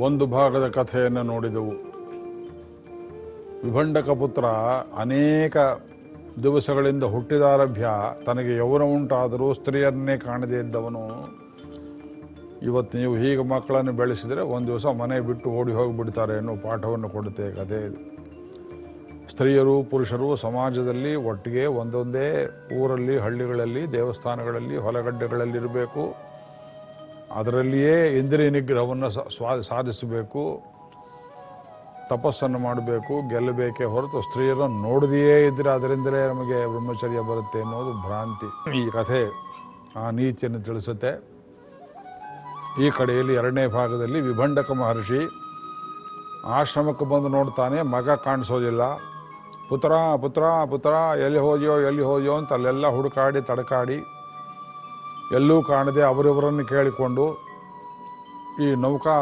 ಒಂದು ಭಾಗದ ಕಥೆಯನ್ನು ನೋಡಿದೆವು. ವಿಭಂಡಕ ಪುತ್ರ ಅನೇಕ ದಿವಸಗಳಿಂದ ಹುಟ್ಟಿದಾರಭ್ಯ ತನಗೆ ಯೌವನ ಉಂಟಾದರೂ ಸ್ತ್ರೀಯನ್ನೇ ಕಾಣದೇ ಇದ್ದವನು ಇವತ್ತು ನೀವು ಹೀಗೆ ಮಕ್ಕಳನ್ನು ಬೆಳೆಸಿದರೆ ಒಂದು ದಿವಸ ಮನೆ ಬಿಟ್ಟು ಓಡಿ ಹೋಗಿಬಿಡ್ತಾರೆ ಅನ್ನೋ ಪಾಠವನ್ನು ಕೊಡುತ್ತೆ ಕಥೆ ಸ್ತ್ರೀಯರು, ಪುರುಷರು ಸಮಾಜದಲ್ಲಿ ಒಟ್ಟಿಗೆ ಒಂದೊಂದೇ ಊರಲ್ಲಿ, ಹಳ್ಳಿಗಳಲ್ಲಿ, ದೇವಸ್ಥಾನಗಳಲ್ಲಿ, ಹೊಲಗಡ್ಡೆಗಳಲ್ಲಿರಬೇಕು. ಅದರಲ್ಲಿಯೇ ಇಂದ್ರಿಯ ನಿಗ್ರಹವನ್ನು ಸಾಧಿಸಬೇಕು. ತಪಸ್ಸನ್ನು ಮಾಡಬೇಕು, ಗೆಲ್ಲಬೇಕೇ ಹೊರತು ಸ್ತ್ರೀಯರನ್ನು ನೋಡದೆಯೇ ಇದ್ದರೆ ಅದರಿಂದಲೇ ನಮಗೆ ಬ್ರಹ್ಮಚರ್ಯ ಬರುತ್ತೆ ಅನ್ನೋದು ಭ್ರಾಂತಿ. ಈ ಕಥೆ ಆ ನೀತಿಯನ್ನು ತಿಳಿಸುತ್ತೆ. ಈ ಕಡೆಯಲ್ಲಿ ಎರಡನೇ ಭಾಗದಲ್ಲಿ ವಿಭಂಡಕ ಮಹರ್ಷಿ ಆಶ್ರಮಕ್ಕೆ ಬಂದು ನೋಡ್ತಾನೆ, ಮಗ ಕಾಣಿಸೋದಿಲ್ಲ. ಪುತ್ರ ಪುತ್ರ ಪುತ್ರ, ಎಲ್ಲಿ ಹೋದ್ಯೋ ಎಲ್ಲಿ ಹೋದ್ಯೋ ಅಂತ ಅಲ್ಲೆಲ್ಲ ಹುಡುಕಾಡಿ, ತಡಕಾಡಿ ಎಲ್ಲೂ ಕಾಣದೆ ಅವರಿವರನ್ನು ಕೇಳಿಕೊಂಡು ಈ ನೌಕಾ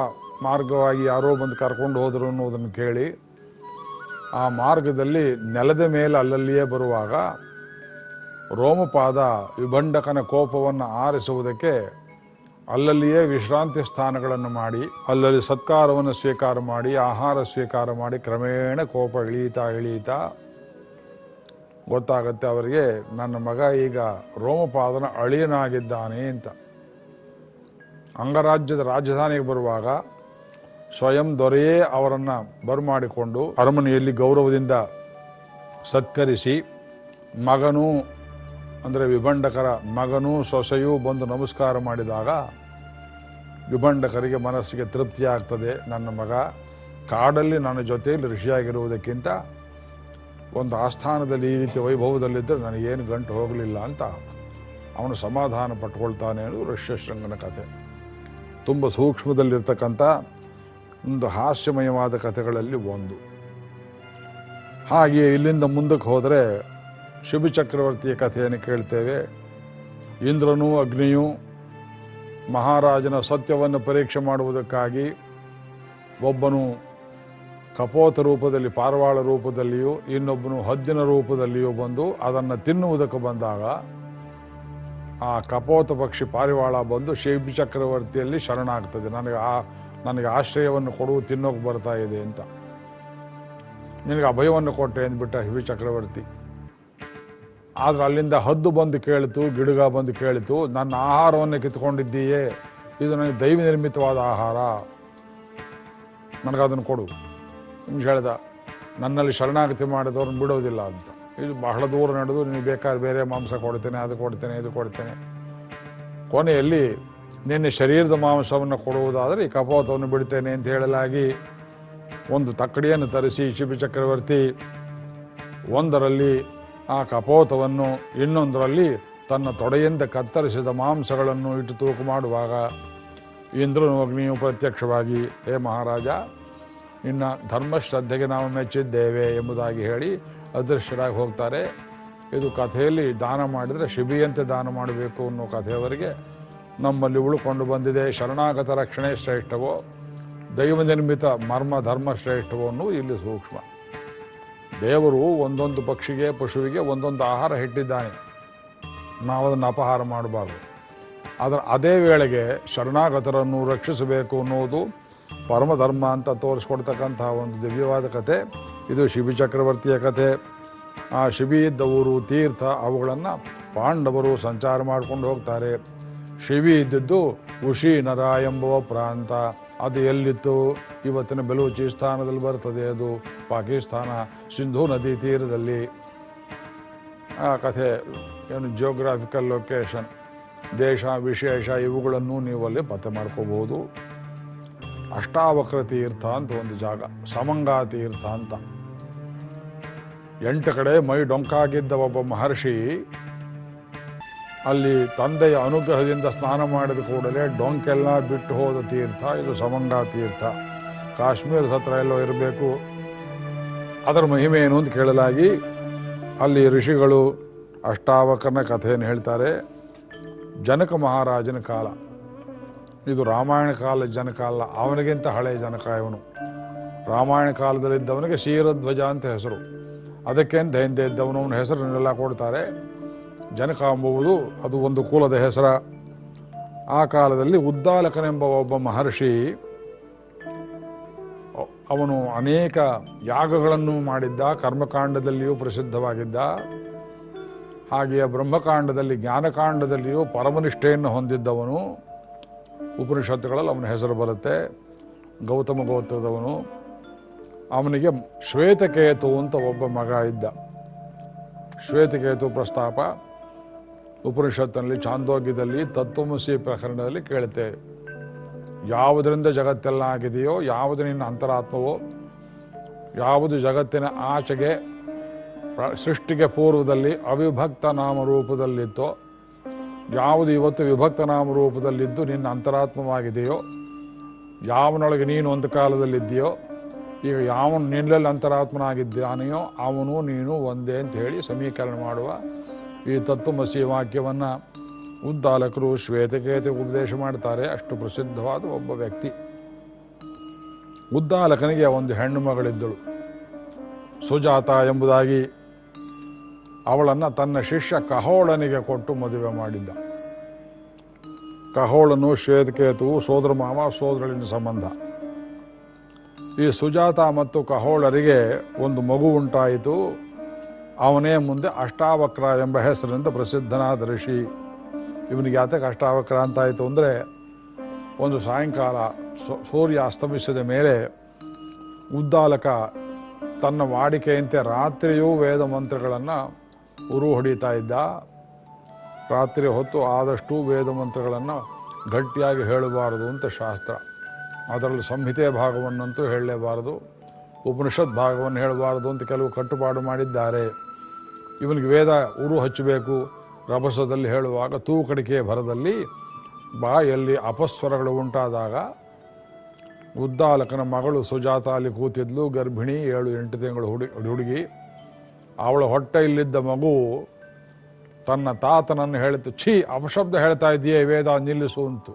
ಮಾರ್ಗವಾಗಿ ಯಾರೋ ಬಂದು ಕರ್ಕೊಂಡು ಹೋದರು ಅನ್ನೋದನ್ನು ಕೇಳಿ ಆ ಮಾರ್ಗದಲ್ಲಿ ನೆಲದ ಮೇಲೆ ಅಲ್ಲಲ್ಲಿಯೇ ಬರುವಾಗ ರೋಮಪಾದ ವಿಭಂಡಕನ ಕೋಪವನ್ನು ಆರಿಸುವುದಕ್ಕೆ ಅಲ್ಲಲ್ಲಿಯೇ ವಿಶ್ರಾಂತಿ ಸ್ಥಾನಗಳನ್ನು ಮಾಡಿ, ಅಲ್ಲಲ್ಲಿ ಸತ್ಕಾರವನ್ನು ಸ್ವೀಕಾರ ಮಾಡಿ, ಆಹಾರ ಸ್ವೀಕಾರ ಮಾಡಿ ಕ್ರಮೇಣ ಕೋಪ ಇಳೀತಾ ಇಳೀತಾ ಗೊತ್ತಾಗತ್ತೆ ಅವರಿಗೆ, ನನ್ನ ಮಗ ಈಗ ರೋಮಪಾದನ ಅಳಿಯನಾಗಿದ್ದಾನೆ ಅಂತ. ಅಂಗರಾಜ್ಯದ ರಾಜಧಾನಿಗೆ ಬರುವಾಗ ಸ್ವಯಂ ದೊರೆಯೇ ಅವರನ್ನು ಬರಮಾಡಿಕೊಂಡು ಅರಮನೆಯಲ್ಲಿ ಗೌರವದಿಂದ ಸತ್ಕರಿಸಿ ಮಗನೂ, ಅಂದರೆ ವಿಭಂಡಕರ ಮಗನೂ ಸೊಸೆಯೂ ಬಂದು ನಮಸ್ಕಾರ ಮಾಡಿದಾಗ ವಿಭಂಡಕರಿಗೆ ಮನಸ್ಸಿಗೆ ತೃಪ್ತಿ ಆಗ್ತದೆ. ನನ್ನ ಮಗ ಕಾಡಲ್ಲಿ ನನ್ನ ಜೊತೆಯಲ್ಲಿ ಋಷಿಯಾಗಿರುವುದಕ್ಕಿಂತ ಒಂದು ಆಸ್ಥಾನದಲ್ಲಿ ಈ ರೀತಿ ವೈಭವದಲ್ಲಿದ್ದರೆ ನನಗೇನು ಗಂಟು ಹೋಗಲಿಲ್ಲ ಅಂತ ಅವನು ಸಮಾಧಾನ ಪಟ್ಕೊಳ್ತಾನೆ ಅನ್ನೋದು ಋಷ್ಯಶೃಂಗನ ಕಥೆ. ತುಂಬ ಸೂಕ್ಷ್ಮದಲ್ಲಿರ್ತಕ್ಕಂಥ ಒಂದು ಹಾಸ್ಯಮಯವಾದ ಕಥೆಗಳಲ್ಲಿ ಒಂದು. ಹಾಗೆಯೇ ಇಲ್ಲಿಂದ ಮುಂದಕ್ಕೆ ಹೋದರೆ ಶಿಬಿ ಚಕ್ರವರ್ತಿಯ ಕಥೆಯನ್ನು ಕೇಳ್ತೇವೆ. ಇಂದ್ರನೂ ಅಗ್ನಿಯೂ ಮಹಾರಾಜನ ಸತ್ಯವನ್ನು ಪರೀಕ್ಷೆ ಮಾಡುವುದಕ್ಕಾಗಿ ಒಬ್ಬನು ಕಪೋತ ರೂಪದಲ್ಲಿ, ಪಾರವಾಳ ರೂಪದಲ್ಲಿಯೂ, ಇನ್ನೊಬ್ಬನು ಹದ್ದಿನ ರೂಪದಲ್ಲಿಯೂ ಬಂದು ಅದನ್ನು ತಿನ್ನುವುದಕ್ಕೆ ಬಂದಾಗ ಆ ಕಪೋತ ಪಕ್ಷಿ ಪಾರಿವಾಳ ಬಂದು ಶಿಬಿ ಚಕ್ರವರ್ತಿಯಲ್ಲಿ ಶರಣಾಗ್ತದೆ. ನನಗೆ ಆ, ನನಗೆ ಆಶ್ರಯವನ್ನು ಕೊಡು, ತಿನ್ನೋಕೆ ಬರ್ತಾ ಇದೆ ಅಂತ. ನಿನಗೆ ಅಭಯವನ್ನು ಕೊಟ್ಟೆ ಅಂದ್ಬಿಟ್ಟ ಶಿಬಿ ಚಕ್ರವರ್ತಿ. ಆದ್ರೆ ಅಲ್ಲಿಂದ ಹದ್ದು ಬಂದು ಕೇಳಿತು, ಗಿಡಗ ಬಂದು ಕೇಳಿತು, ನನ್ನ ಆಹಾರವನ್ನು ಕಿತ್ಕೊಂಡಿದ್ದೀಯೇ? ಇದು ನನಗೆ ದೈವ ನಿರ್ಮಿತವಾದ ಆಹಾರ. ನನಗದನ್ನು ಕೊಡು. ನಿಮ್ಗೆ ಹೇಳ್ದ, ನನ್ನಲ್ಲಿ ಶರಣಾಗತಿ ಮಾಡಿದವ್ರನ್ನ ಬಿಡೋದಿಲ್ಲ ಅಂತ. ಇದು ಬಹಳ ದೂರ ನಡೆದು ನೀವು ಬೇಕಾದ್ರೆ ಬೇರೆ ಮಾಂಸ ಕೊಡ್ತೇನೆ, ಅದು ಕೊಡ್ತೇನೆ, ಇದು ಕೊಡ್ತೇನೆ. ಕೊನೆಯಲ್ಲಿ, ನಿನ್ನೆ ಶರೀರದ ಮಾಂಸವನ್ನು ಕೊಡುವುದಾದರೆ ಈ ಕಪೋತವನ್ನು ಬಿಡ್ತೇನೆ ಅಂತ ಹೇಳಲಾಗಿ ಒಂದು ತಕ್ಕಡಿಯನ್ನು ತರಿಸಿ ಶಿಬಿ ಚಕ್ರವರ್ತಿ ಒಂದರಲ್ಲಿ ಆ ಕಪೋತವನ್ನು ಇನ್ನೊಂದರಲ್ಲಿ ತನ್ನ ತೊಡೆಯಿಂದ ಕತ್ತರಿಸಿದ ಮಾಂಸಗಳನ್ನು ಇಟ್ಟು ತೂಕು ಮಾಡುವಾಗ ಇಂದ್ರನು ಅಗ್ನಿಯು ಪ್ರತ್ಯಕ್ಷವಾಗಿ, ಹೇ ಮಹಾರಾಜ, ನಿನ್ನ ಧರ್ಮಶ್ರದ್ಧೆಗೆ ನಾವು ಮೆಚ್ಚಿದ್ದೇವೆ ಎಂಬುದಾಗಿ ಹೇಳಿ ಅದೃಶ್ಯರಾಗಿ ಹೋಗ್ತಾರೆ. ಇದು ಕಥೆಯಲ್ಲಿ ದಾನ ಮಾಡಿದರೆ ಶಿಬಿಯಂತೆ ದಾನ ಮಾಡಬೇಕು ಅನ್ನೋ ಕಥೆಯವರೆಗೆ ನಮ್ಮಲ್ಲಿ ಉಳ್ಕೊಂಡು ಬಂದಿದೆ. ಶರಣಾಗತ ರಕ್ಷಣೆ ಶ್ರೇಷ್ಠವೋ ದೈವ ನಿರ್ಮಿತ ಮರ್ಮ ಧರ್ಮ ಶ್ರೇಷ್ಠವೋ ಇಲ್ಲಿ ಸೂಕ್ಷ್ಮ. ದೇವರು ಒಂದೊಂದು ಪಕ್ಷಿಗೆ, ಪಶುವಿಗೆ ಒಂದೊಂದು ಆಹಾರ ಹಿಟ್ಟಿದ್ದಾನೆ ನಾವು ಅದನ್ನು ಅಪಹಾರ ಮಾಡಬಾರ್ದು. ಆದರೆ ಅದೇ ವೇಳೆಗೆ ಶರಣಾಗತರನ್ನು ರಕ್ಷಿಸಬೇಕು ಅನ್ನೋದು ಪರಮಧರ್ಮ ಅಂತ ತೋರಿಸ್ಕೊಡ್ತಕ್ಕಂತಹ ಒಂದು ದಿವ್ಯವಾದ ಕತೆ. ಇದು ಶಿಬಿ ಚಕ್ರವರ್ತಿಯ ಕತೆ. ಆ ಶಿಬಿ ಇದ್ದ ಊರು ತೀರ್ಥ, ಅವುಗಳನ್ನು ಪಾಂಡವರು ಸಂಚಾರ ಮಾಡ್ಕೊಂಡು ಹೋಗ್ತಾರೆ. ಶಿವಿ ಇದ್ದದ್ದು ಉಷಿ ನರ ಎಂಬುವ ಪ್ರಾಂತ. ಅದು ಎಲ್ಲಿತ್ತು? ಇವತ್ತಿನ ಬೆಲೂಚಿಸ್ತಾನದಲ್ಲಿ ಬರ್ತದೆ ಅದು. ಪಾಕಿಸ್ತಾನ ಸಿಂಧೂ ನದಿ ತೀರದಲ್ಲಿ. ಆ ಕಥೆ, ಏನು ಜಿಯೋಗ್ರಾಫಿಕಲ್ ಲೊಕೇಶನ್ ದೇಶ ವಿಶೇಷ, ಇವುಗಳನ್ನು ನೀವು ಅಲ್ಲಿ ಪತ್ತೆ ಮಾಡ್ಕೋಬಹುದು. ಅಷ್ಟಾವಕ್ರ ತೀರ್ಥ ಅಂತ ಒಂದು ಜಾಗ, ಸಮಂಗಾ ತೀರ್ಥ ಅಂತ. ಎಂಟು ಕಡೆ ಮೈ ಡೊಂಕಾಗಿದ್ದ ಒಬ್ಬ ಮಹರ್ಷಿ ಅಲ್ಲಿ ತಂದೆಯ ಅನುಗ್ರಹದಿಂದ ಸ್ನಾನ ಮಾಡಿದ ಕೂಡಲೇ ಡೊಂಕೆಲ್ಲ ಬಿಟ್ಟು ಹೋದ ತೀರ್ಥ, ಇದು ಸಮಂಗಾ ತೀರ್ಥ. ಕಾಶ್ಮೀರದ ಹತ್ರ ಎಲ್ಲೋ ಇರಬೇಕು. ಅದರ ಮಹಿಮೆ ಏನು ಅಂತ ಕೇಳಲಾಗಿ ಅಲ್ಲಿ ಋಷಿಗಳು ಅಷ್ಟಾವಕರನ ಕಥೆಯನ್ನು ಹೇಳ್ತಾರೆ. ಜನಕ ಮಹಾರಾಜನ ಕಾಲ. ಇದು ರಾಮಾಯಣ ಕಾಲ ಜನಕ ಅಲ್ಲ, ಅವನಿಗಿಂತ ಹಳೆಯ ಜನಕ ಇವನು. ರಾಮಾಯಣ ಕಾಲದಲ್ಲಿದ್ದವನಿಗೆ ಶೀರಧ್ವಜ ಅಂತ ಹೆಸರು. ಅದಕ್ಕೆ ಅಂತ ಹಿಂದೆ ಇದ್ದವನು, ಅವನ ಹೆಸರನ್ನೆಲ್ಲ ಕೊಡ್ತಾರೆ. ಜನಕ ಎಂಬುವುದು ಅದು ಒಂದು ಕುಲದ ಹೆಸರ. ಆ ಕಾಲದಲ್ಲಿ ಉದ್ದಾಲಕನೆಂಬ ಒಬ್ಬ ಮಹರ್ಷಿ, ಅವನು ಅನೇಕ ಯಾಗಗಳನ್ನು ಮಾಡಿದ್ದ, ಕರ್ಮಕಾಂಡದಲ್ಲಿಯೂ ಪ್ರಸಿದ್ಧವಾಗಿದ್ದ. ಹಾಗೆಯೇ ಬ್ರಹ್ಮಕಾಂಡದಲ್ಲಿ, ಜ್ಞಾನಕಾಂಡದಲ್ಲಿಯೂ ಪರಮನಿಷ್ಠೆಯನ್ನು ಹೊಂದಿದ್ದವನು. ಉಪನಿಷತ್ತುಗಳಲ್ಲಿ ಅವನ ಹೆಸರು ಬರುತ್ತೆ, ಗೌತಮ ಗೋತ್ರದವನು. ಅವನಿಗೆ ಶ್ವೇತಕೇತು ಅಂತ ಒಬ್ಬ ಮಗ ಇದ್ದ. ಶ್ವೇತಕೇತು ಪ್ರಸ್ತಾಪ. ಉಪನಿಷತ್ತಿನಲ್ಲಿ ಚಾಂದೋಗ್ಯದಲ್ಲಿ ತತ್ವಮಸಿ ಪ್ರಕರಣದಲ್ಲಿ ಕೇಳುತ್ತೆ ಯಾವುದರಿಂದ ಜಗತ್ತೆಲ್ಲ ಆಗಿದೆಯೋ, ಯಾವುದು ನಿನ್ನ ಅಂತರಾತ್ಮವೋ, ಯಾವುದು ಜಗತ್ತಿನ ಆಚೆಗೆ ಸೃಷ್ಟಿಗೆ ಪೂರ್ವದಲ್ಲಿ ಅವಿಭಕ್ತ ನಾಮ ರೂಪದಲ್ಲಿತ್ತೋ ಯಾವುದು ಇವತ್ತು ವಿಭಕ್ತ ನಾಮ ರೂಪದಲ್ಲಿದ್ದು ನಿನ್ನ ಅಂತರಾತ್ಮವಾಗಿದೆಯೋ, ಯಾವನೊಳಗೆ ನೀನು ಒಂದು ಕಾಲದಲ್ಲಿದ್ದೀಯೋ, ಈಗ ಯಾವನು ನಿನ್ನಲ್ಲಿ ಅಂತರಾತ್ಮನಾಗಿದ್ದಾನೆಯೋ, ಅವನು ನೀನು ಒಂದೇ ಅಂತ ಹೇಳಿ ಸಮೀಕರಣ ಮಾಡುವ ಈ ತತ್ವಮಸಿ ವಾಕ್ಯವನ್ನು ಉದ್ದಾಲಕರು ಶ್ವೇತಕೇತೆ ಉಪದೇಶ ಮಾಡ್ತಾರೆ. ಅಷ್ಟು ಪ್ರಸಿದ್ಧವಾದ ಒಬ್ಬ ವ್ಯಕ್ತಿ. ಉದ್ದಾಲಕನಿಗೆ ಒಂದು ಹೆಣ್ಣು ಮಗಳಿದ್ದಳು. ಸುಜಾತ ಎಂಬುದಾಗಿ ಅವಳನ್ನು ತನ್ನ ಶಿಷ್ಯ ಕಹೋಳನಿಗೆ ಕೊಟ್ಟು ಮದುವೆ ಮಾಡಿದ್ದ. ಕಹೋಳನು ಶ್ವೇತಕೇತು ಸೋದರ ಮಾವ ಸೋದರಳಿನ ಸಂಬಂಧ. ಈ ಸುಜಾತ ಮತ್ತು ಕಹೋಳರಿಗೆ ಒಂದು ಮಗು ಉಂಟಾಯಿತು. ಅವನೇ ಮುಂದೆ ಅಷ್ಟಾವಕ್ರ ಎಂಬ ಹೆಸರಿನಿಂದ ಪ್ರಸಿದ್ಧನಾದ ಋಷಿ. ಇವನಿಗೆ ಯಾತಕ್ಕೆ ಅಷ್ಟಾವಕ್ರ ಅಂತಾಯಿತು ಅಂದರೆ ಒಂದು ಸಾಯಂಕಾಲ ಸೂರ್ಯ ಅಸ್ತಮಿಸಿದ ಮೇಲೆ ಉದ್ದಾಲಕ ತನ್ನ ವಾಡಿಕೆಯಂತೆ ರಾತ್ರಿಯೂ ವೇದ ಮಂತ್ರಗಳನ್ನು ಉರು ಹೊಡಿತಾ ಇದ್ದ. ರಾತ್ರಿ ಹೊತ್ತು ಆದಷ್ಟು ವೇದ ಮಂತ್ರಗಳನ್ನು ಗಟ್ಟಿಯಾಗಿ ಹೇಳಬಾರದು ಅಂತ ಶಾಸ್ತ್ರ. ಅದರಲ್ಲಿ ಸಂಹಿತೆ ಭಾಗವನ್ನಂತೂ ಹೇಳಲೇಬಾರದು, ಉಪನಿಷತ್ ಭಾಗವನ್ನು ಹೇಳಬಾರದು ಅಂತ ಕೆಲವು ಕಟ್ಟುಪಾಡು ಮಾಡಿದ್ದಾರೆ. ಇವನಿಗೆ ವೇದ ಉರು ಹಚ್ಚಬೇಕು. ರಭಸದಲ್ಲಿ ಹೇಳುವಾಗ ತೂಕಡಿಕೆ ಭರದಲ್ಲಿ ಬಾಯಲ್ಲಿ ಅಪಸ್ವರಗಳು ಉಂಟಾದಾಗ ಉದ್ದಾಲಕನ ಮಗಳು ಸುಜಾತ ಅಲ್ಲಿ ಕೂತಿದ್ಲು. ಗರ್ಭಿಣಿ ಏಳು ಎಂಟು ತಿಂಗಳು ಹುಡುಗಿ ಹುಡುಗಿ. ಅವಳ ಹೊಟ್ಟೆಯಲ್ಲಿದ್ದ ಮಗು ತನ್ನ ತಾತನನ್ನು ಹೇಳಿತು, ಛೀ, ಅಪಶಬ್ದ ಹೇಳ್ತಾ ಇದೆಯೇ ವೇದ, ನಿಲ್ಲಿಸು ಅಂತು.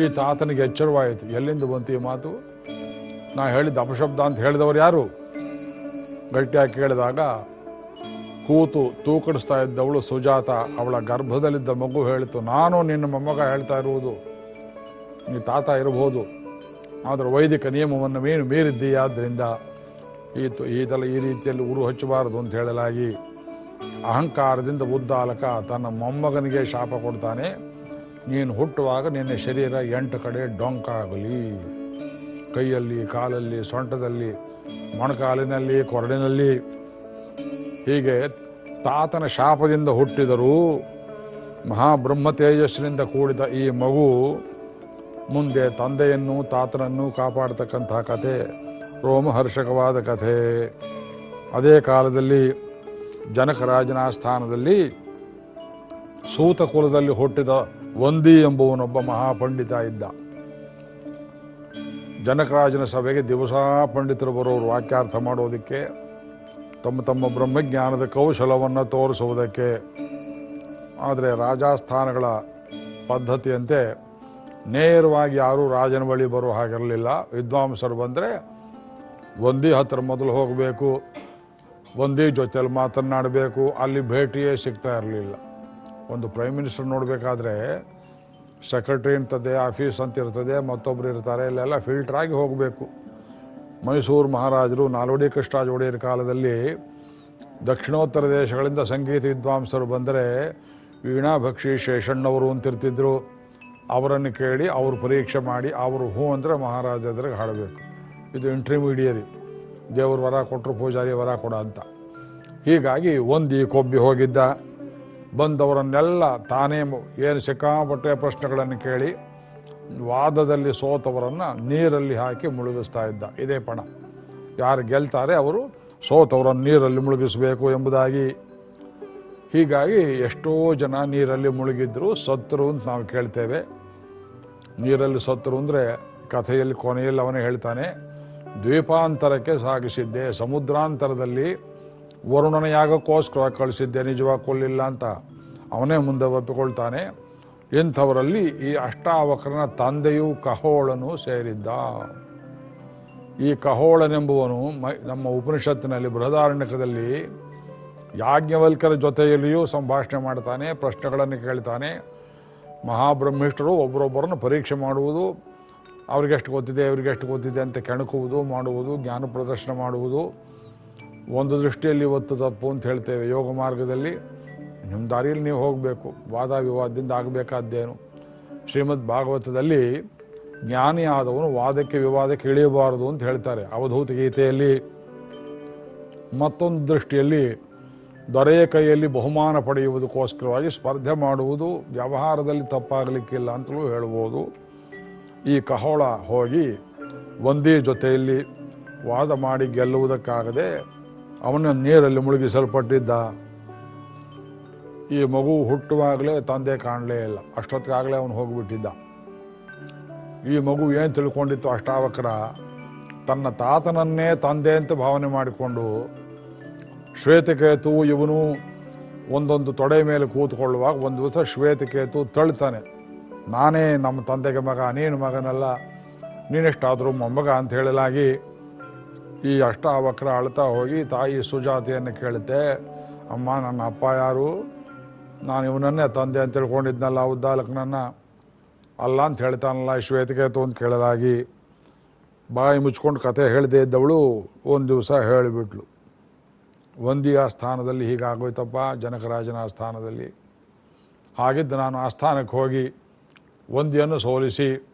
ಈ ತಾತನಿಗೆ ಎಚ್ಚರವಾಯಿತು, ಎಲ್ಲಿಂದ ಬಂತು ಈ ಮಾತು? ನಾ ಹೇಳಿದ್ದ ಅಪಶಬ್ದ ಅಂತ ಹೇಳಿದವರು ಯಾರು? ಗಟ್ಟಿಯಾಗಿ ಕೇಳಿದಾಗ ಕೂತು ತೂಕಡಿಸ್ತಾ ಇದ್ದವಳು ಸುಜಾತ. ಅವಳ ಗರ್ಭದಲ್ಲಿದ್ದ ಮಗು ಹೇಳಿತು, ನಾನು ನಿನ್ನ ಮೊಮ್ಮಗ ಹೇಳ್ತಾ ಇರುವುದು. ನೀ ತಾತ ಇರಬಹುದು. ಆದರೆ ವೈದಿಕ ನಿಯಮವನ್ನು ಮೀನು ಮೀರಿದ್ದೀಯಾದ್ದರಿಂದ ಈ ತು- ಇದೆಲ್ಲ ಈ ರೀತಿಯಲ್ಲಿ ಉರು ಹಚ್ಚಬಾರದು ಅಂತ ಹೇಳಲಾಗಿ ಅಹಂಕಾರದಿಂದ ಉದ್ದಾಲಕ ತನ್ನ ಮೊಮ್ಮಗನಿಗೆ ಶಾಪ ಕೊಡ್ತಾನೆ. ನೀನು ಹುಟ್ಟುವಾಗ ನಿನ್ನ ಶರೀರ ಎಂಟು ಕಡೆ ಡೊಂಕಾಗಲಿ. ಕೈಯಲ್ಲಿ, ಕಾಲಲ್ಲಿ, ಸೊಂಟದಲ್ಲಿ, ಮೊಣಕಾಲಿನಲ್ಲಿ, ಕೊರಡಿನಲ್ಲಿ ಹೀಗೆ ತಾತನ ಶಾಪದಿಂದ ಹುಟ್ಟಿದರೂ ಮಹಾಬ್ರಹ್ಮ ತೇಜಸ್ಸಿನಿಂದ ಕೂಡಿದ ಈ ಮಗು ಮುಂದೆ ತಂದೆಯನ್ನು ತಾತನನ್ನು ಕಾಪಾಡತಕ್ಕಂತಹ ಕಥೆ, ರೋಮಹರ್ಷಕವಾದ ಕಥೆ. ಅದೇ ಕಾಲದಲ್ಲಿ ಜನಕರಾಜನ ಸ್ಥಾನದಲ್ಲಿ ಸೂತ ಕುಲದಲ್ಲಿ ಹುಟ್ಟಿದ ವಂದಿ ಎಂಬುವನೊಬ್ಬ ಮಹಾಪಂಡಿತ ಇದ್ದ. ಜನಕರಾಜನ ಸಭೆಗೆ ದಿವಸ ಪಂಡಿತರು ಬರೋರು ವಾಕ್ಯಾರ್ಥ ಮಾಡೋದಕ್ಕೆ ತಮ್ಮ ತಮ್ಮ ಬ್ರಹ್ಮಜ್ಞಾನದ ಕೌಶಲವನ್ನು ತೋರಿಸುವುದಕ್ಕೆ. ಆದರೆ ರಾಜಸ್ಥಾನಗಳ ಪದ್ಧತಿಯಂತೆ ನೇರವಾಗಿ ಯಾರೂ ರಾಜನ ಬಳಿ ಬರೋ ಹಾಗಿರಲಿಲ್ಲ. ವಿದ್ವಾಂಸರು ಬಂದರೆ ಒಂದೇ ಹತ್ತಿರ ಮೊದಲು ಹೋಗಬೇಕು, ಒಂದೇ ಜೊತೆಯಲ್ಲಿ ಮಾತನಾಡಬೇಕು, ಅಲ್ಲಿ ಭೇಟಿಯೇ ಸಿಗ್ತಾ ಇರಲಿಲ್ಲ. ಒಂದು ಪ್ರೈಮ್ ಮಿನಿಸ್ಟರ್ ನೋಡಬೇಕಾದ್ರೆ ಸೆಕ್ರೆಟರಿ ಇರ್ತದೆ ಆಫೀಸ್ ಅಂತ ಇರ್ತದೆ ಮತ್ತೊಬ್ಬರು ಇರ್ತಾರೆ, ಇಲ್ಲೆಲ್ಲ ಫಿಲ್ಟ್ರಾಗಿ ಹೋಗಬೇಕು. ಮೈಸೂರು ಮಹಾರಾಜರು ನಾಲ್ವಡಿ ಕೃಷ್ಣರಾಜ ಒಡೆಯರ ಕಾಲದಲ್ಲಿ ದಕ್ಷಿಣೋತ್ತರ ದೇಶಗಳಿಂದ ಸಂಗೀತ ವಿದ್ವಾಂಸರು ಬಂದರೆ ವೀಣಾಭಕ್ಷಿ ಶೇಷಣ್ಣವರು ಅಂತಿರ್ತಿದ್ರು ಅವರನ್ನು ಕೇಳಿ ಅವರು ಪರೀಕ್ಷೆ ಮಾಡಿ ಅವರು ಹೂ ಅಂದರೆ ಮಹಾರಾಜ ಎದುರಿಗೆ ಹಾಡಬೇಕು. ಇದು ಇಂಟರ್ಮೀಡಿಯರಿ. ದೇವರು ವರ ಕೊಟ್ಟರು ಪೂಜಾರಿ ವರ ಕೊಡ ಅಂತ. ಹೀಗಾಗಿ ಒಂದಿ ಕೊಬ್ಬಿ ಹೋಗಿದ್ದ. ಬಂದವರನ್ನೆಲ್ಲ ತಾನೇ ಏನು ಸಿಕ್ಕಾಪಟ್ಟೆ ಪ್ರಶ್ನೆಗಳನ್ನು ಕೇಳಿ ವಾದದಲ್ಲಿ ಸೋತವರನ್ನು ನೀರಲ್ಲಿ ಹಾಕಿ ಮುಳುಗಿಸ್ತಾ ಇದ್ದ. ಇದೇ ಪಣ. ಯಾರು ಗೆಲ್ತಾರೆ ಅವರು ಸೋತವರನ್ನು ನೀರಲ್ಲಿ ಮುಳುಗಿಸಬೇಕು ಎಂಬುದಾಗಿ. ಹೀಗಾಗಿ ಎಷ್ಟೋ ಜನ ನೀರಲ್ಲಿ ಮುಳುಗಿದ್ರು ಸತ್ರು ಅಂತ ನಾವು ಕೇಳ್ತೇವೆ. ನೀರಲ್ಲಿ ಸತ್ರು ಅಂದರೆ ಕಥೆಯಲ್ಲಿ, ಕೊನೆಯಲ್ಲಿ ಅವನೇ ಹೇಳ್ತಾನೆ, ದ್ವೀಪಾಂತರಕ್ಕೆ ಸಾಗಿಸಿದ್ದೆ, ಸಮುದ್ರಾಂತರದಲ್ಲಿ ವರುಣನ ಯಾಗಕ್ಕೋಸ್ಕರ ಕಳಿಸಿದ್ದೆ, ನಿಜವಾಗಿ ಕೊಲ್ಲಿಲ್ಲ ಅಂತ. ಅವನೇ ಮುಂದೆ ಒಪ್ಪಿಕೊಳ್ತಾನೆ. ಇಂಥವರಲ್ಲಿ ಈ ಅಷ್ಟಾವಕ್ರನ ತಂದೆಯೂ ಕಹೋಳನು ಸೇರಿದ್ದ. ಈ ಕಹೋಳನೆಂಬುವನು ಮೈ- ನಮ್ಮ ಉಪನಿಷತ್ತಿನಲ್ಲಿ ಬೃಹದಾರಣ್ಯಕದಲ್ಲಿ ಯಾಜ್ಞವಲ್ಕರ ಜೊತೆಯಲ್ಲಿಯೂ ಸಂಭಾಷಣೆ ಮಾಡ್ತಾನೆ, ಪ್ರಶ್ನೆಗಳನ್ನು ಕೇಳ್ತಾನೆ. ಮಹಾಬ್ರಹ್ಮಿಷ್ಟರು ಒಬ್ಬರೊಬ್ಬರನ್ನು ಪರೀಕ್ಷೆ ಮಾಡುವುದು, ಅವ್ರಿಗೆಷ್ಟು ಗೊತ್ತಿದೆ, ಇವ್ರಿಗೆಷ್ಟು ಗೊತ್ತಿದೆ ಅಂತ ಕೆಣಕುವುದು, ಮಾಡುವುದು, ಜ್ಞಾನ ಪ್ರದರ್ಶನ ಮಾಡುವುದು. ಒಂದು ದೃಷ್ಟಿಯಲ್ಲಿ ಒತ್ತು ತಪ್ಪು ಅಂತ ಹೇಳ್ತೇವೆ ಯೋಗ ಮಾರ್ಗದಲ್ಲಿ. ನಿಮ್ಮ ದಾರಿಯಲ್ಲಿ ನೀವು ಹೋಗಬೇಕು. ವಾದ ವಿವಾದದಿಂದ ಆಗಬೇಕಾದ್ದೇನು? ಶ್ರೀಮದ್ ಭಾಗವತದಲ್ಲಿ ಜ್ಞಾನಿ ಆದವನು ವಾದಕ್ಕೆ ವಿವಾದಕ್ಕೆ ಇಳಿಯಬಾರದು ಅಂತ ಹೇಳ್ತಾರೆ. ಅವಧೂತ ಗೀತೆಯಲ್ಲಿ ಮತ್ತೊಂದು ದೃಷ್ಟಿಯಲ್ಲಿ ದೊರೆಯ ಕೈಯಲ್ಲಿ ಬಹುಮಾನ ಪಡೆಯುವುದಕ್ಕೋಸ್ಕರವಾಗಿ ಸ್ಪರ್ಧೆ ಮಾಡುವುದು ವ್ಯವಹಾರದಲ್ಲಿ ತಪ್ಪಾಗಲಿಕ್ಕಿಲ್ಲ ಅಂತಲೂ ಹೇಳ್ಬೋದು. ಈ ಕಹೋಳ ಹೋಗಿ ಒಂದೇ ಜೊತೆಯಲ್ಲಿ ವಾದ ಮಾಡಿ ಗೆಲ್ಲುವುದಕ್ಕಾಗದೆ ಅವನ ನೀರಲ್ಲಿ ಮುಳುಗಿಸಲ್ಪಟ್ಟಿದ್ದ ಈ ಮಗು ಹುಟ್ಟುವಾಗಲೇ ತಂದೆ ಕಾಣಲೇ ಇಲ್ಲ. ಅಷ್ಟೊತ್ತಿಗಾಗಲೇ ಅವನು ಹೋಗಿಬಿಟ್ಟಿದ್ದ. ಈ ಮಗು ಏನು ತಿಳ್ಕೊಂಡಿತ್ತು ಅಷ್ಟಾವಕ್ರ, ತನ್ನ ತಾತನನ್ನೇ ತಂದೆ ಅಂತ ಭಾವನೆ ಮಾಡಿಕೊಂಡು ಶ್ವೇತಕೇತು ಇವನು ಒಂದೊಂದು ತೊಡೆ ಮೇಲೆ ಕೂತ್ಕೊಳ್ಳುವಾಗ ಒಂದು ದಿವಸ ಶ್ವೇತಕೇತು ತಳ್ತಾನೆ. ನಾನೇ ನಮ್ಮ ತಂದೆಗೆ ಮಗ, ನೀನು ಮಗನಲ್ಲ, ನೀನೆಷ್ಟಾದರೂ ಮೊಮ್ಮಗ ಅಂತ ಹೇಳಲಾಗಿ ಈ ಅಷ್ಟಾವಕ್ರ ಅಳ್ತಾ ಹೋಗಿ ತಾಯಿ ಸುಜಾತಿಯನ್ನು ಕೇಳುತ್ತೆ, ಅಮ್ಮ, ನನ್ನ ಅಪ್ಪ ಯಾರು? ನಾನು ಇವನನ್ನೇ ತಂದೆ ಅಂತ ತಿಳ್ಕೊಂಡಿದ್ನಲ್ಲ ಉದ್ದಾಲಕನನ್ನ. ಅಲ್ಲ ಅಂತ ಹೇಳ್ತಾನಲ್ಲ, ಶ್ವೇತಕೇತು ಅಂತ ಕೇಳಲಾಗಿ. ಬಾಯಿ ಮುಚ್ಕೊಂಡು ಕತೆ ಹೇಳದೇ ಇದ್ದವಳು ಒಂದು ದಿವಸ ಹೇಳಿಬಿಟ್ಲು. ಒಂದಿಯ ಸ್ಥಾನದಲ್ಲಿ ಹೀಗಾಗೋಯ್ತಪ್ಪ, ಜನಕರಾಜನ ಸ್ಥಾನದಲ್ಲಿ. ಹಾಗಿದ್ದು ನಾನು ಆ ಸ್ಥಾನಕ್ಕೆ ಹೋಗಿ ಒಂದಿಯನ್ನು ಸೋಲಿಸಿ,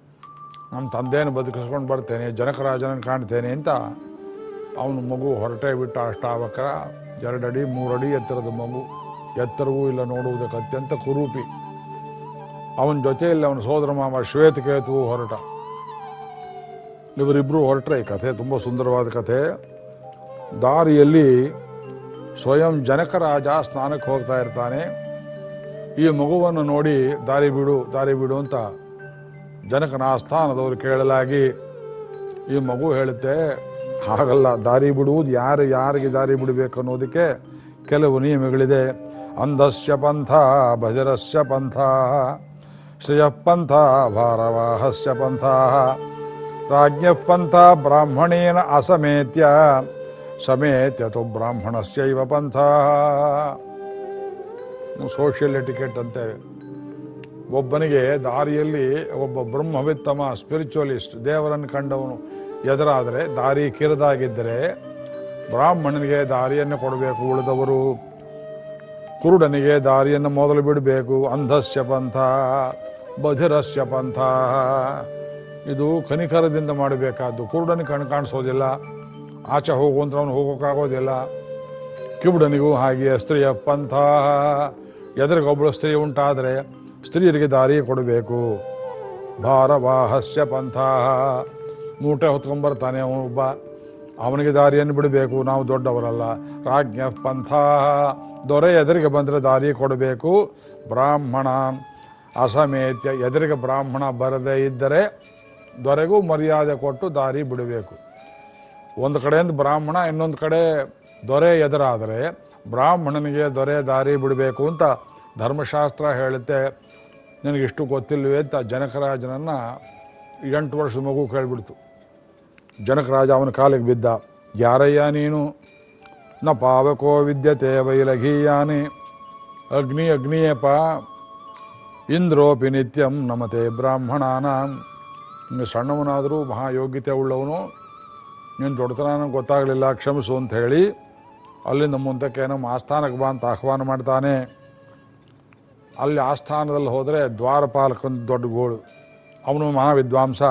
ನಮ್ಮ ತಂದೆಯನ್ನು ಬದುಕಿಸ್ಕೊಂಡು ಬರ್ತೇನೆ, ಜನಕರಾಜನನ್ನು ಕಾಣ್ತೇನೆ ಅಂತ ಅವನು ಮಗು ಹೊರಟೇ ಬಿಟ್ಟ ಅಷ್ಟಾವಕ್ರ, ಎರಡಡಿ, ಮೂರಡಿ ಎತ್ತರದ ಮಗು. ಎತ್ತರವೂ ಇಲ್ಲ, ನೋಡುವುದಕ್ಕೆ ಅತ್ಯಂತ ಕುರೂಪಿ. ಅವನ ಜೊತೆಯಲ್ಲಿ ಅವನ ಸೋದರ ಮಾಮ ಶ್ವೇತಕೇತುವು ಹೊರಟ. ಇವರಿಬ್ಬರು ಹೊರಟ್ರೆ ಈ ಕಥೆ ತುಂಬ ಸುಂದರವಾದ ಕಥೆ. ದಾರಿಯಲ್ಲಿ ಸ್ವಯಂ ಜನಕರಾಜ ಸ್ನಾನಕ್ಕೆ ಹೋಗ್ತಾ ಇರ್ತಾನೆ. ಈ ಮಗುವನ್ನು ನೋಡಿ, ದಾರಿ ಬಿಡು ದಾರಿ ಬಿಡು ಅಂತ ಜನಕನ ಆಸ್ಥಾನದವರು ಕೇಳಲಾಗಿ ಈ ಮಗು ಹೇಳುತ್ತೆ, ಹಾಗಲ್ಲ, ದಾರಿ ಬಿಡುವುದು ಯಾರು, ಯಾರಿಗೆ ದಾರಿ ಬಿಡಬೇಕು ಅನ್ನೋದಕ್ಕೆ ಕೆಲವು ನಿಯಮಗಳಿದೆ. ಪಂಥ ಭಜರಸ್ಯ ಪಂಥ ಶ್ರೇಯಪಂಥ ಭಾರವಾಹಸ್ಯ ಪಂಥ राज्ञः ಪಂಥ ಬ್ರಾಹ್ಮಣೇನ ಅಸಮೇತ್ಯ ಸಮೇತ್ಯ ತು ಬ್ರಾಹ್ಮಣಸ್ಯೈವ ಪಂಥ ಸೋಷಿಯಲ್ ಎಟಿಕೆಟ್ ಅಂತೇವೆ ಒಬ್ಬನಿಗೆ ದಾರಿಯಲ್ಲಿ ಒಬ್ಬ ಬ್ರಹ್ಮವಿತ್ತಮ ಸ್ಪಿರಿಚುವಲಿಸ್ಟ್ ದೇವರನ್ನು ಕಂಡವನು ಎದುರಾದರೆ ದಾರಿ ಕಿರಿದಾಗಿದ್ದರೆ ಬ್ರಾಹ್ಮಣನಿಗೆ ದಾರಿಯನ್ನು ಕೊಡಬೇಕು ಉಳಿದವರು. ಕುರುಡನಿಗೆ ದಾರಿಯನ್ನು ಮೊದಲು ಬಿಡಬೇಕು. ಅಂಧಸ್ಯ ಪಂಥ, ಬಧಿರಸ್ಯ ಪಂಥ. ಇದು ಕನಿಕರದಿಂದ ಮಾಡಬೇಕಾದ್ದು. ಕುರುಡನಿಗೆ ಕಣ್ ಕಾಣಿಸೋದಿಲ್ಲ. ಆಚೆ ಹೋಗುವಂತ ಅವನು ಹೋಗೋಕ್ಕಾಗೋದಿಲ್ಲ. ಕಿಬುಡನಿಗೂ ಹಾಗೆ ಸ್ತ್ರೀಯ ಪಂಥ. ಎದುರಿಗೊಬ್ಬಳು ಸ್ತ್ರೀ ಉಂಟಾದರೆ ಸ್ತ್ರೀಯರಿಗೆ ದಾರಿ ಕೊಡಬೇಕು. ಭಾರವಾಹಸ್ಯ ಪಂಥ. ಮೂಟೆ ಹೊತ್ಕೊಂಡ್ಬರ್ತಾನೆ ಅವನೊಬ್ಬ ಅವನಿಗೆ ದಾರಿಯನ್ನು ಬಿಡಬೇಕು. ನಾವು ದೊಡ್ಡವರಲ್ಲ. ರಾಜ್ಞ ಪಂಥ. ದೊರೆ ಎದುರಿಗೆ ಬಂದರೆ ದಾರಿ ಕೊಡಬೇಕು. ಬ್ರಾಹ್ಮಣ ಅಸಮೇತ್ಯ ಎದುರಿಗೆ ಬ್ರಾಹ್ಮಣ ಬರದೇ ಇದ್ದರೆ ದೊರೆಗೂ ಮರ್ಯಾದೆ ಕೊಟ್ಟು ದಾರಿ ಬಿಡಬೇಕು. ಒಂದು ಕಡೆಯಿಂದ ಬ್ರಾಹ್ಮಣ, ಇನ್ನೊಂದು ಕಡೆ ದೊರೆ ಎದುರಾದರೆ ಬ್ರಾಹ್ಮಣನಿಗೆ ದೊರೆ ದಾರಿ ಬಿಡಬೇಕು ಅಂತ ಧರ್ಮಶಾಸ್ತ್ರ ಹೇಳುತ್ತೆ. ನಿನಗಿಷ್ಟು ಗೊತ್ತಿಲ್ವೇ ಅಂತ ಜನಕರಾಜನನ್ನು ಎಂಟು ವರ್ಷದ ಮಗು ಕೇಳಿಬಿಡ್ತು. ಜನಕರಾಜ ಅವನ ಕಾಲಿಗೆ ಬಿದ್ದ, ಯಾರಯ್ಯ ನೀನು? ನ ಪಾವಕೋ ವಿದ್ಯತೆ ವೈಲಘೀಯಾನಿ. ಅಗ್ನಿ ಅಗ್ನಿಯೇಪ. ಇಂದ್ರೋಪಿ ನಿತ್ಯಂ ನಮತೆ ಬ್ರಾಹ್ಮಣಾನ. ನೀನು ಸಣ್ಣವನಾದರೂ ಮಹಾಯೋಗ್ಯತೆ ಉಳ್ಳವನು. ನೀನು ದೊಡ್ಡತನ ಗೊತ್ತಾಗಲಿಲ್ಲ, ಕ್ಷಮಿಸು ಅಂತ ಹೇಳಿ ಅಲ್ಲಿಂದ ಮುಂದಕ್ಕೆ ನಮ್ಮ ಆಸ್ಥಾನಕ್ಕೆ ಬಾ ಅಂತ ಆಹ್ವಾನ ಮಾಡ್ತಾನೆ. ಅಲ್ಲಿ ಆಸ್ಥಾನದಲ್ಲಿ ಹೋದರೆ ದ್ವಾರಪಾಲಕನ ದೊಡ್ಡ ಗೋಳು. ಅವನು ಮಹಾವಿದ್ವಾಂಸ.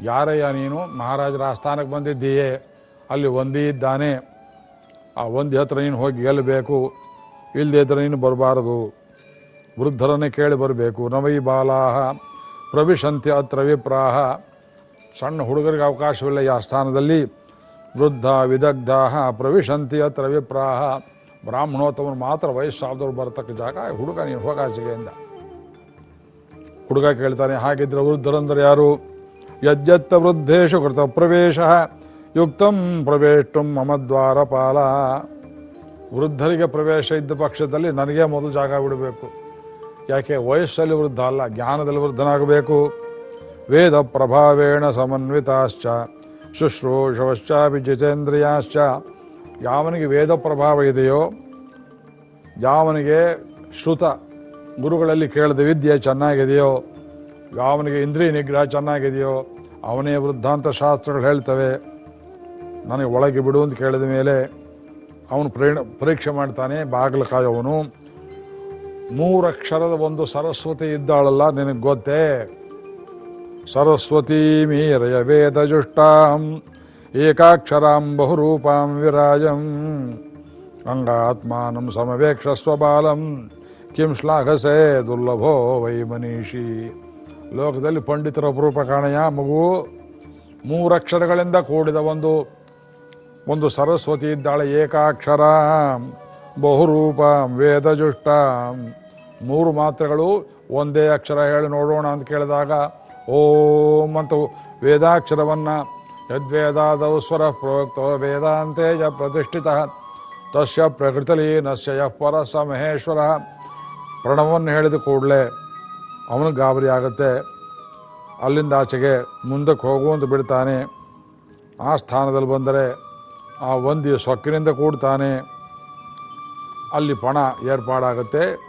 ಯಾರಯ್ಯ ನೀನು? ಮಹಾರಾಜರ ಆಸ್ಥಾನಕ್ಕೆ ಬಂದಿದ್ದೀಯೇ? ಅಲ್ಲಿ ಒಂದೇ ಇದ್ದಾನೆ. ಆ ಒಂದು ಹತ್ರ ನೀನು ಹೋಗಿ ಗೆಲ್ಲಬೇಕು ಇಲ್ಲದೇ ಇದ್ರೆ ನೀನು ಬರಬಾರದು. ವೃದ್ಧರನ್ನೇ ಕೇಳಿ ಬರಬೇಕು. ನವೈ ಬಾಲಾಹ. ಪ್ರವಿಶಂತಿ ಅತ್ರ ವಿಪ್ರಾಹ. ಸಣ್ಣ ಹುಡುಗರಿಗೆ ಅವಕಾಶವಿಲ್ಲ ಈ ಆಸ್ಥಾನದಲ್ಲಿ. ವೃದ್ಧ ವಿದಗ್ಧ ಪ್ರವಿಶಂತಿ ಅತ್ರ ವಿಪ್ರಾಹ. ಬ್ರಾಹ್ಮಣೋತ್ತಮರು ಮಾತ್ರ ವಯಸ್ಸಾದವ್ರು ಬರತಕ್ಕ ಜಾಗ. ಹುಡುಗ ನೀನು ಹೋಗಾಸಿಗೆಯಿಂದ ಹುಡುಗ ಕೇಳ್ತಾನೆ, ಹಾಗಿದ್ರೆ ವೃದ್ಧರಂದ್ರೆ ಯಾರು? ಯಜ್ಜತ್ತ ವೃದ್ಧೇಶು ಕೃತ ಪ್ರವೇಶ ಯುಕ್ತಂ ಪ್ರವೇಷ್ಟು ಮಮ ದ್ವಾರಪಾಲ. ವೃದ್ಧರಿಗೆ ಪ್ರವೇಶ ಇದ್ದ ಪಕ್ಷದಲ್ಲಿ ನನಗೆ ಮೊದಲು ಜಾಗ ಬಿಡಬೇಕು. ಯಾಕೆ? ವಯಸ್ಸಲ್ಲಿ ವೃದ್ಧ ಅಲ್ಲ, ಜ್ಞಾನದಲ್ಲಿ ವೃದ್ಧನಾಗಬೇಕು. ವೇದ ಪ್ರಭಾವೇಣ ಸಮನ್ವಿತಾಶ್ಚ ಶುಶ್ರೂಷವಶ್ಚಾಪಿ ಜಿತೇಂದ್ರಿಯಾಶ್ಚ ಯಾವನಿಗೆ ವೇದ ಪ್ರಭಾವ ಇದೆಯೋ, ಯಾವನಿಗೆ ಶ್ರುತ ಗುರುಗಳಲ್ಲಿ ಕೇಳಿದ ವಿದ್ಯೆ ಚೆನ್ನಾಗಿದೆಯೋ, ಯಾವನಿಗೆ ಇಂದ್ರಿಯ ನಿಗ್ರಹ ಚೆನ್ನಾಗಿದೆಯೋ, ಅವನೇ ವೃದ್ಧಾಂತ ಶಾಸ್ತ್ರಗಳು ಹೇಳ್ತವೆ. ನನಗೆ ಒಳಗೆ ಬಿಡು ಅಂತ ಕೇಳಿದ ಮೇಲೆ ಅವನು ಪ್ರೇಣ, ಪರೀಕ್ಷೆ ಮಾಡ್ತಾನೆ ಬಾಗಿಲು ಕಾಯೋವನು ಮೂರಕ್ಷರದ ಒಂದು ಸರಸ್ವತಿ ಇದ್ದಾಳಲ್ಲ, ನಿನಗೆ ಗೊತ್ತೇ? ಸರಸ್ವತಿ ಮೀರಯ ವೇದ ಜುಷ್ಟಾಂ, ಏಕಾಕ್ಷರಾಂ ಬಹುರೂಪಾಂ ವಿರಾಜಂ. ಅಂಗಾತ್ಮಾನಂ ಸಮವೇಕ್ಷ ಸ್ವಬಾಲಂ, ಕಿಂ ಶ್ಲಾಘಸೆ ದುರ್ಲಭೋ ವೈ ಮನೀಷಿ. ಲೋಕದಲ್ಲಿ ಪಂಡಿತರ ಅಪರೂಪ ಕಾಣೆಯ ಮಗು? ಮೂರಕ್ಷರಗಳಿಂದ ಕೂಡಿದ ಒಂದು ಒಂದು ಸರಸ್ವತಿ ಇದ್ದಾಳೆ ಏಕಾಕ್ಷರ, ಬಹುರೂಪ, ವೇದಜುಷ್ಟ. ಮೂರು ಮಾತ್ರೆಗಳು ಒಂದೇ ಅಕ್ಷರ ಹೇಳಿ ನೋಡೋಣ ಅಂತ ಕೇಳಿದಾಗ, ಓಂ ಅಂತ ವೇದಾಕ್ಷರವನ್ನು ಯದ್ವೇದಾದೌ ಸ್ವರ ಪ್ರೋಕ್ತೋ ವೇದಾಂತೇಜ ಪ್ರತಿಷ್ಠಿತ, ತಸ್ಯ ಪ್ರಕೃತಲೀನಸ್ಯ ಯಃ ಪರ ಸ ಮಹೇಶ್ವರ. ಪ್ರಣವನ್ನು ಹೇಳಿದ ಕೂಡಲೇ ಅವನು ಗಾಬರಿ ಆಗುತ್ತೆ. ಅಲ್ಲಿಂದ ಆಚೆಗೆ ಮುಂದಕ್ಕೆ ಹೋಗುವಂತ ಬಿಡ್ತಾನೆ. ಆ ಸ್ಥಾನದಲ್ಲಿ ಬಂದರೆ ಆ ಒಂದು ಸೊಕ್ಕಿನಿಂದ ಕೂಡ್ತಾನೆ. ಅಲ್ಲಿ ಪಣ ಏರ್ಪಾಡಾಗುತ್ತೆ.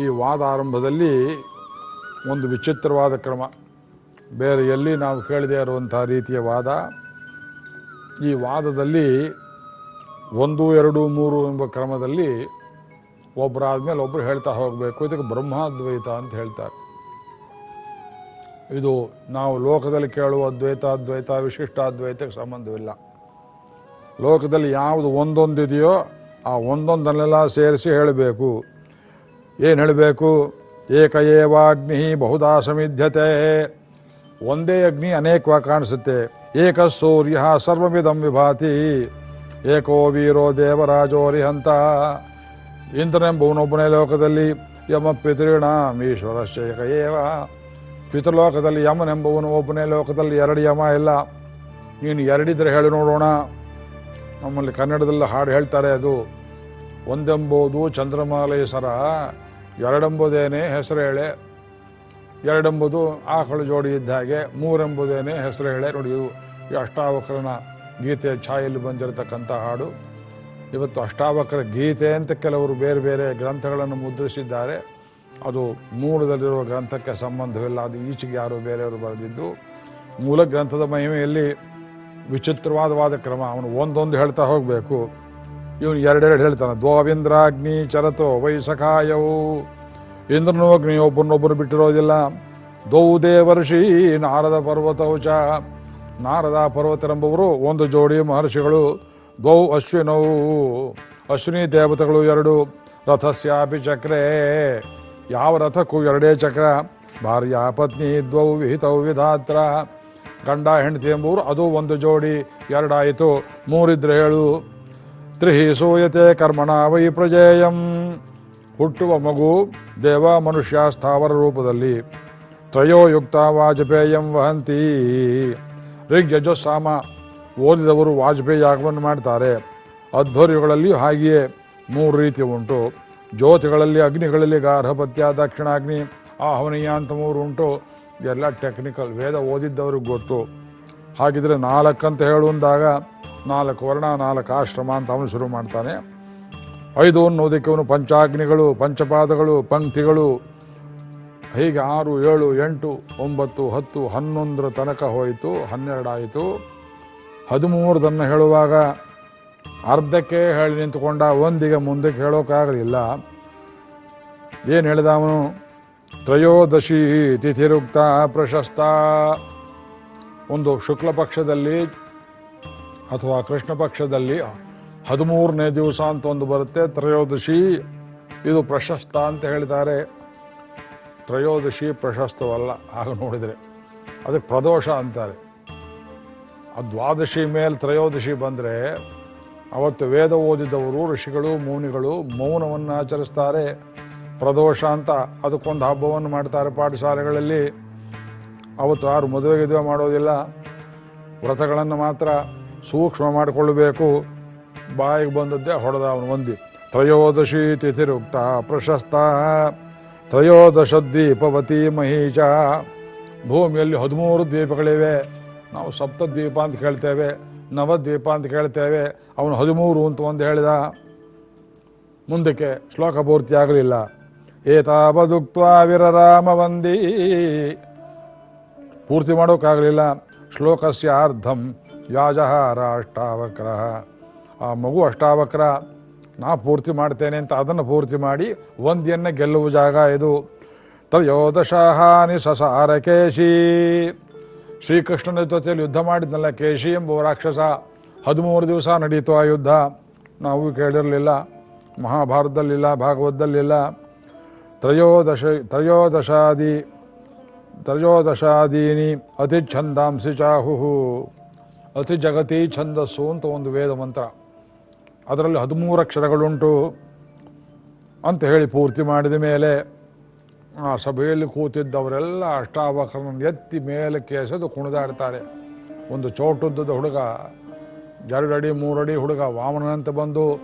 ಈ ವಾದ ಆರಂಭದಲ್ಲಿ ಒಂದು ವಿಚಿತ್ರವಾದ ಕ್ರಮ. ಬೇರೆ ಎಲ್ಲಿ ನಾವು ಕೇಳದೇ ಇರುವಂಥ ರೀತಿಯ ವಾದ. ಈ ವಾದದಲ್ಲಿ ಒಂದು, ಎರಡು, ಮೂರು ಎಂಬ ಕ್ರಮದಲ್ಲಿ ಒಬ್ಬರಾದ್ಮೇಲೆ ಒಬ್ಬರು ಹೇಳ್ತಾ ಹೋಗಬೇಕು. ಇದಕ್ಕೆ ಬ್ರಹ್ಮಾದ್ವೈತ ಅಂತ ಹೇಳ್ತಾರೆ. ಇದು ನಾವು ಲೋಕದಲ್ಲಿ ಕೇಳುವ ಅದ್ವೈತ ಅದ್ವೈತ ವಿಶಿಷ್ಟ ಅದ್ವೈತಕ್ಕೆ ಸಂಬಂಧವಿಲ್ಲ. ಲೋಕದಲ್ಲಿ ಯಾವುದು ಒಂದೊಂದಿದೆಯೋ ಆ ಒಂದೊಂದನ್ನೆಲ್ಲ ಸೇರಿಸಿ ಹೇಳಬೇಕು. ಏನು ಹೇಳಬೇಕು? ಏಕ ಏವಾಗ್ನಿ ಬಹುದಾ ಸಮಿಧ್ಯತೆ. ಒಂದೇ ಅಗ್ನಿ ಅನೇಕವಾಗಿ ಕಾಣಿಸುತ್ತೆ. ಏಕ ಸೂರ್ಯ ಸರ್ವವಿಧಂ ವಿಭಾತಿ. ಏಕೋ ವೀರೋ ದೇವರಾಜೋರಿಹಂತ ಇಂದ್ರನೆಂಬುವನೊಬ್ಬನೇ ಲೋಕದಲ್ಲಿ ಯಮ ಪಿತೃಣ ಈಶ್ವರಶ್ಚ ಏಕ ಏವ ಪಿತೃಲೋಕದಲ್ಲಿ ಯಮನೆಂಬುವನು ಒಬ್ಬನೇ ಲೋಕದಲ್ಲಿ ಎರಡು ಯಮ ಇಲ್ಲ. ನೀನು ಎರಡಿದ್ರೆ ಹೇಳಿ ನೋಡೋಣ. ನಮ್ಮಲ್ಲಿ ಕನ್ನಡದಲ್ಲಿ ಹಾಡು ಹೇಳ್ತಾರೆ ಅದು, ಒಂದೆಂಬುದು ಚಂದ್ರಮಾಲೆಯ ಸರ ಎರಡೆಂಬುದೇನೆ ಹೆಸರು ಹೇಳೆ ಎರಡೆಂಬುದು ಆಕಳು ಜೋಡಿ ಇದ್ದ ಹಾಗೆ, ಮೂರೆಂಬುದೇನೆ ಹೆಸರು ಹೇಳೆ ನೋಡಿ, ಇದು ಈ ಅಷ್ಟಾವಕ್ರನ ಗೀತೆ ಛಾಯಲ್ಲಿ ಬಂದಿರತಕ್ಕಂಥ ಹಾಡು. ಇವತ್ತು ಅಷ್ಟಾವಕ್ರ ಗೀತೆ ಅಂತ ಕೆಲವರು ಬೇರೆ ಬೇರೆ ಗ್ರಂಥಗಳನ್ನು ಮುದ್ರಿಸಿದ್ದಾರೆ. ಅದು ಮೂಲದಲ್ಲಿರುವ ಗ್ರಂಥಕ್ಕೆ ಸಂಬಂಧವಿಲ್ಲ, ಅದು ಈಚೆಗೆ ಯಾರು ಬೇರೆಯವರು ಬರೆದಿದ್ದು. ಮೂಲ ಗ್ರಂಥದ ಮಹಿಮೆಯಲ್ಲಿ ವಿಚಿತ್ರವಾದವಾದ ಕ್ರಮ. ಅವನು ಒಂದೊಂದು ಹೇಳ್ತಾ ಹೋಗಬೇಕು. ಇವನು ಎರಡೆರಡು ಹೇಳ್ತಾನೆ, ದ್ವಾವಿಂದ್ರಾಗ್ನಿ ಚರತೋ ವೈಸಖಾಯವು ಇಂದ್ರನೂ ಅಗ್ನಿ ಒಬ್ಬರನ್ನೊಬ್ಬರು ಬಿಟ್ಟಿರೋದಿಲ್ಲ. ದೌ ದೇವರ್ಷಿ ನಾರದ ಪರ್ವತೌಚ ನಾರದ ಪರ್ವತರೆಂಬವರು ಒಂದು ಜೋಡಿ ಮಹರ್ಷಿಗಳು. ದ್ವೌ ಅಶ್ವಿನವು ಅಶ್ವಿನಿ ದೇವತೆಗಳು ಎರಡು. ರಥಸ್ಯಾಪಿ ಚಕ್ರೇ. ಯಾವ ರಥಕ್ಕೂ ಎರಡೇ ಚಕ್ರ. ಭಾರ್ಯ ಪತ್ನಿ ದ್ವೌ ವಿಹಿತೌ ವಿಧಾತ್ರ. ಗಂಡ, ಹೆಂಡತಿ ಎಂಬುವರು, ಅದು ಒಂದು ಜೋಡಿ, ಎರಡಾಯಿತು. ಮೂರಿದ್ರೆ ಹೇಳು ತ್ರಿಹಿ ಸೂಯತೆ ಕರ್ಮಣ ವೈ ಪ್ರಜೇಯಂ. ಹುಟ್ಟುವ ಮಗು ದೇವ ಮನುಷ್ಯ ಸ್ಥಾವರ ರೂಪದಲ್ಲಿ. ತ್ರಯೋಯುಕ್ತ ವಾಜಪೇಯಂ ವಹಂತಿ. ರಿಗ್ ಸಾಮ. ಓದಿದವರು ವಾಜಪೇಯಿ ಯಾಗವನ್ನು ಮಾಡ್ತಾರೆ. ಅಧ್ವರ್ಯಗಳಲ್ಲಿ ಹಾಗೆಯೇ ಮೂರು ರೀತಿ ಉಂಟು. ಜ್ಯೋತಿಗಳಲ್ಲಿ, ಅಗ್ನಿಗಳಲ್ಲಿ ಗಾರ್ಹಪತ್ಯ, ದಕ್ಷಿಣಾಗ್ನಿ, ಆಹ್ವನೀಯ ಅಂತ ಮೂರು ಉಂಟು. ಎಲ್ಲ ಟೆಕ್ನಿಕಲ್ ವೇದ ಓದಿದ್ದವ್ರಿಗೆ ಗೊತ್ತು. ಹಾಗಿದ್ರೆ ನಾಲ್ಕಂತ ಹೇಳುವಂದಾಗ ನಾಲ್ಕು ವರ್ಣ, ನಾಲ್ಕು ಆಶ್ರಮ ಅಂತ ಅವನು ಶುರು ಮಾಡ್ತಾನೆ. ಐದು ಅನ್ನೋದಕ್ಕೆ ಅವನು ಪಂಚಾಗ್ನಿಗಳು, ಪಂಚಪಾದಗಳು, ಪಂಕ್ತಿಗಳು. ಹೀಗೆ ಆರು, ಏಳು, ಎಂಟು, ಒಂಬತ್ತು, ಹತ್ತು, ಹನ್ನೊಂದರ ತನಕ ಹೋಯಿತು ಹನ್ನೆರಡಾಯಿತು ಹದಿಮೂರದನ್ನು ಹೇಳುವಾಗ ಅರ್ಧಕ್ಕೆ ಹೇಳಿ ನಿಂತುಕೊಂಡ, ಒಂದಿಗೆ ಮುಂದಕ್ಕೆ ಹೇಳೋಕ್ಕಾಗಲಿಲ್ಲ ಏನು ಹೇಳಿದ ಅವನು? ತ್ರಯೋದಶಿ ತಿಥಿರುಕ್ತ ಪ್ರಶಸ್ತ. ಒಂದು ಶುಕ್ಲ ಪಕ್ಷದಲ್ಲಿ ಅಥವಾ ಕೃಷ್ಣ ಪಕ್ಷದಲ್ಲಿ ಹದಿಮೂರನೇ ದಿವಸ ಅಂತ ಒಂದು ಬರುತ್ತೆ, ತ್ರಯೋದಶಿ. ಇದು ಪ್ರಶಸ್ತ ಅಂತ ಹೇಳಿದ್ದಾರೆ. ತ್ರಯೋದಶಿ ಪ್ರಶಸ್ತವಲ್ಲ ಆಗ ನೋಡಿದರೆ. ಅದಕ್ಕೆ ಪ್ರದೋಷ ಅಂತಾರೆ. ಆ ದ್ವಾದಶಿ ಮೇಲೆ ತ್ರಯೋದಶಿ ಬಂದರೆ ಅವತ್ತು ವೇದ ಓದಿದವರು, ಋಷಿಗಳು, ಮುನಿಗಳು ಮೌನವನ್ನು ಆಚರಿಸ್ತಾರೆ. ಪ್ರದೋಷ ಅಂತ ಅದಕ್ಕೊಂದು ಹಬ್ಬವನ್ನು ಮಾಡ್ತಾರೆ ಪಾಠಶಾಲೆಗಳಲ್ಲಿ. ಅವತ್ತು ಯಾರು ಮದುವೆ ಗಿದುವೆ ಮಾಡೋದಿಲ್ಲ. ವ್ರತಗಳನ್ನು ಮಾತ್ರ ಸೂಕ್ಷ್ಮ ಮಾಡಿಕೊಳ್ಳಬೇಕು. ಬಾಯಿಗೆ ಬಂದದ್ದೇ ಹೊಡೆದ ಅವನು ಒಂದಿ ತ್ರಯೋದಶಿ ತಿಥಿರುಕ್ತ ಪ್ರಶಸ್ತ. ತ್ರಯೋದಶ ದ್ವೀಪವತಿ ಮಹೀಚ. ಭೂಮಿಯಲ್ಲಿ ಹದಿಮೂರು ದ್ವೀಪಗಳಿವೆ ನಾವು ಸಪ್ತದ್ವೀಪ ಅಂತ ಕೇಳ್ತೇವೆ. ನವದ್ವೀಪ ಅಂತ ಕೇಳ್ತೇವೆ. ಅವನು ಹದಿಮೂರು ಅಂತ ಒಂದು ಹೇಳಿದ. ಮುಂದಕ್ಕೆ ಶ್ಲೋಕ ಪೂರ್ತಿ ಆಗಲಿಲ್ಲ ಏತಾವದುಕ್ತ ವಿರರಾಮ ಪೂರ್ತಿ ಮಾಡೋಕ್ಕಾಗಲಿಲ್ಲ. ಶ್ಲೋಕಸ್ಯ ಅರ್ಧಂ ಯಾಜಹಾರ ಅಷ್ಟಾವಕ್ರ ಆ ಮಗು ಅಷ್ಟಾವಕ್ರ. ನಾ ಪೂರ್ತಿ ಮಾಡ್ತೇನೆ ಅಂತ ಅದನ್ನು ಪೂರ್ತಿ ಮಾಡಿ ಒಂದಿಯನ್ನು ಗೆಲ್ಲುವ ಜಾಗ ಇದು. ತ್ರಯೋದಶಹಾನಿ ಸಸಾರ ಕೇಶಿ ಶ್ರೀಕೃಷ್ಣನ ಜೊತೆಯಲ್ಲಿ ಯುದ್ಧ ಮಾಡಿದ್ನಲ್ಲ ಕೇಶಿ ಎಂಬ ರಾಕ್ಷಸ. ಹದಿಮೂರು ದಿವಸ ನಡೀತು ಆ ಯುದ್ಧ. ನಾವು ಕೇಳಿರಲಿಲ್ಲ. ಮಹಾಭಾರತದಲ್ಲಿಲ್ಲ, ಭಾಗವತದಲ್ಲಿಲ್ಲ. ತ್ರಯೋದಶ ತ್ರಯೋದಶಾದಿ ತ್ರಯೋದಶಾದೀನಿ ಅತಿ ಛಂದಾಂಸಿ ಚಾಹುಹು ಅತಿ ಜಗತಿ ಛಂದಸ್ಸು ಅಂತ ಒಂದು ವೇದ ಮಂತ್ರ. ಅದರಲ್ಲಿ ಹದಿಮೂರು ಅಕ್ಷರಗಳುಂಟು. ಅಂತ ಹೇಳಿ ಪೂರ್ತಿ ಮಾಡಿದ ಮೇಲೆ ಆ ಸಭೆಯಲ್ಲಿ ಕೂತಿದ್ದವರೆಲ್ಲ ಅಷ್ಟಾವಕರನ್ನು ಎತ್ತಿ ಮೇಲೆ ಎಸೆದು ಕುಣಿದಾಡ್ತಾರೆ. ಒಂದು ಚೋಟುದ್ದದ ಹುಡುಗ, ಎರಡಡಿ, ಮೂರಡಿ ಹುಡುಗ ವಾಮನಂತ ಬಂದು,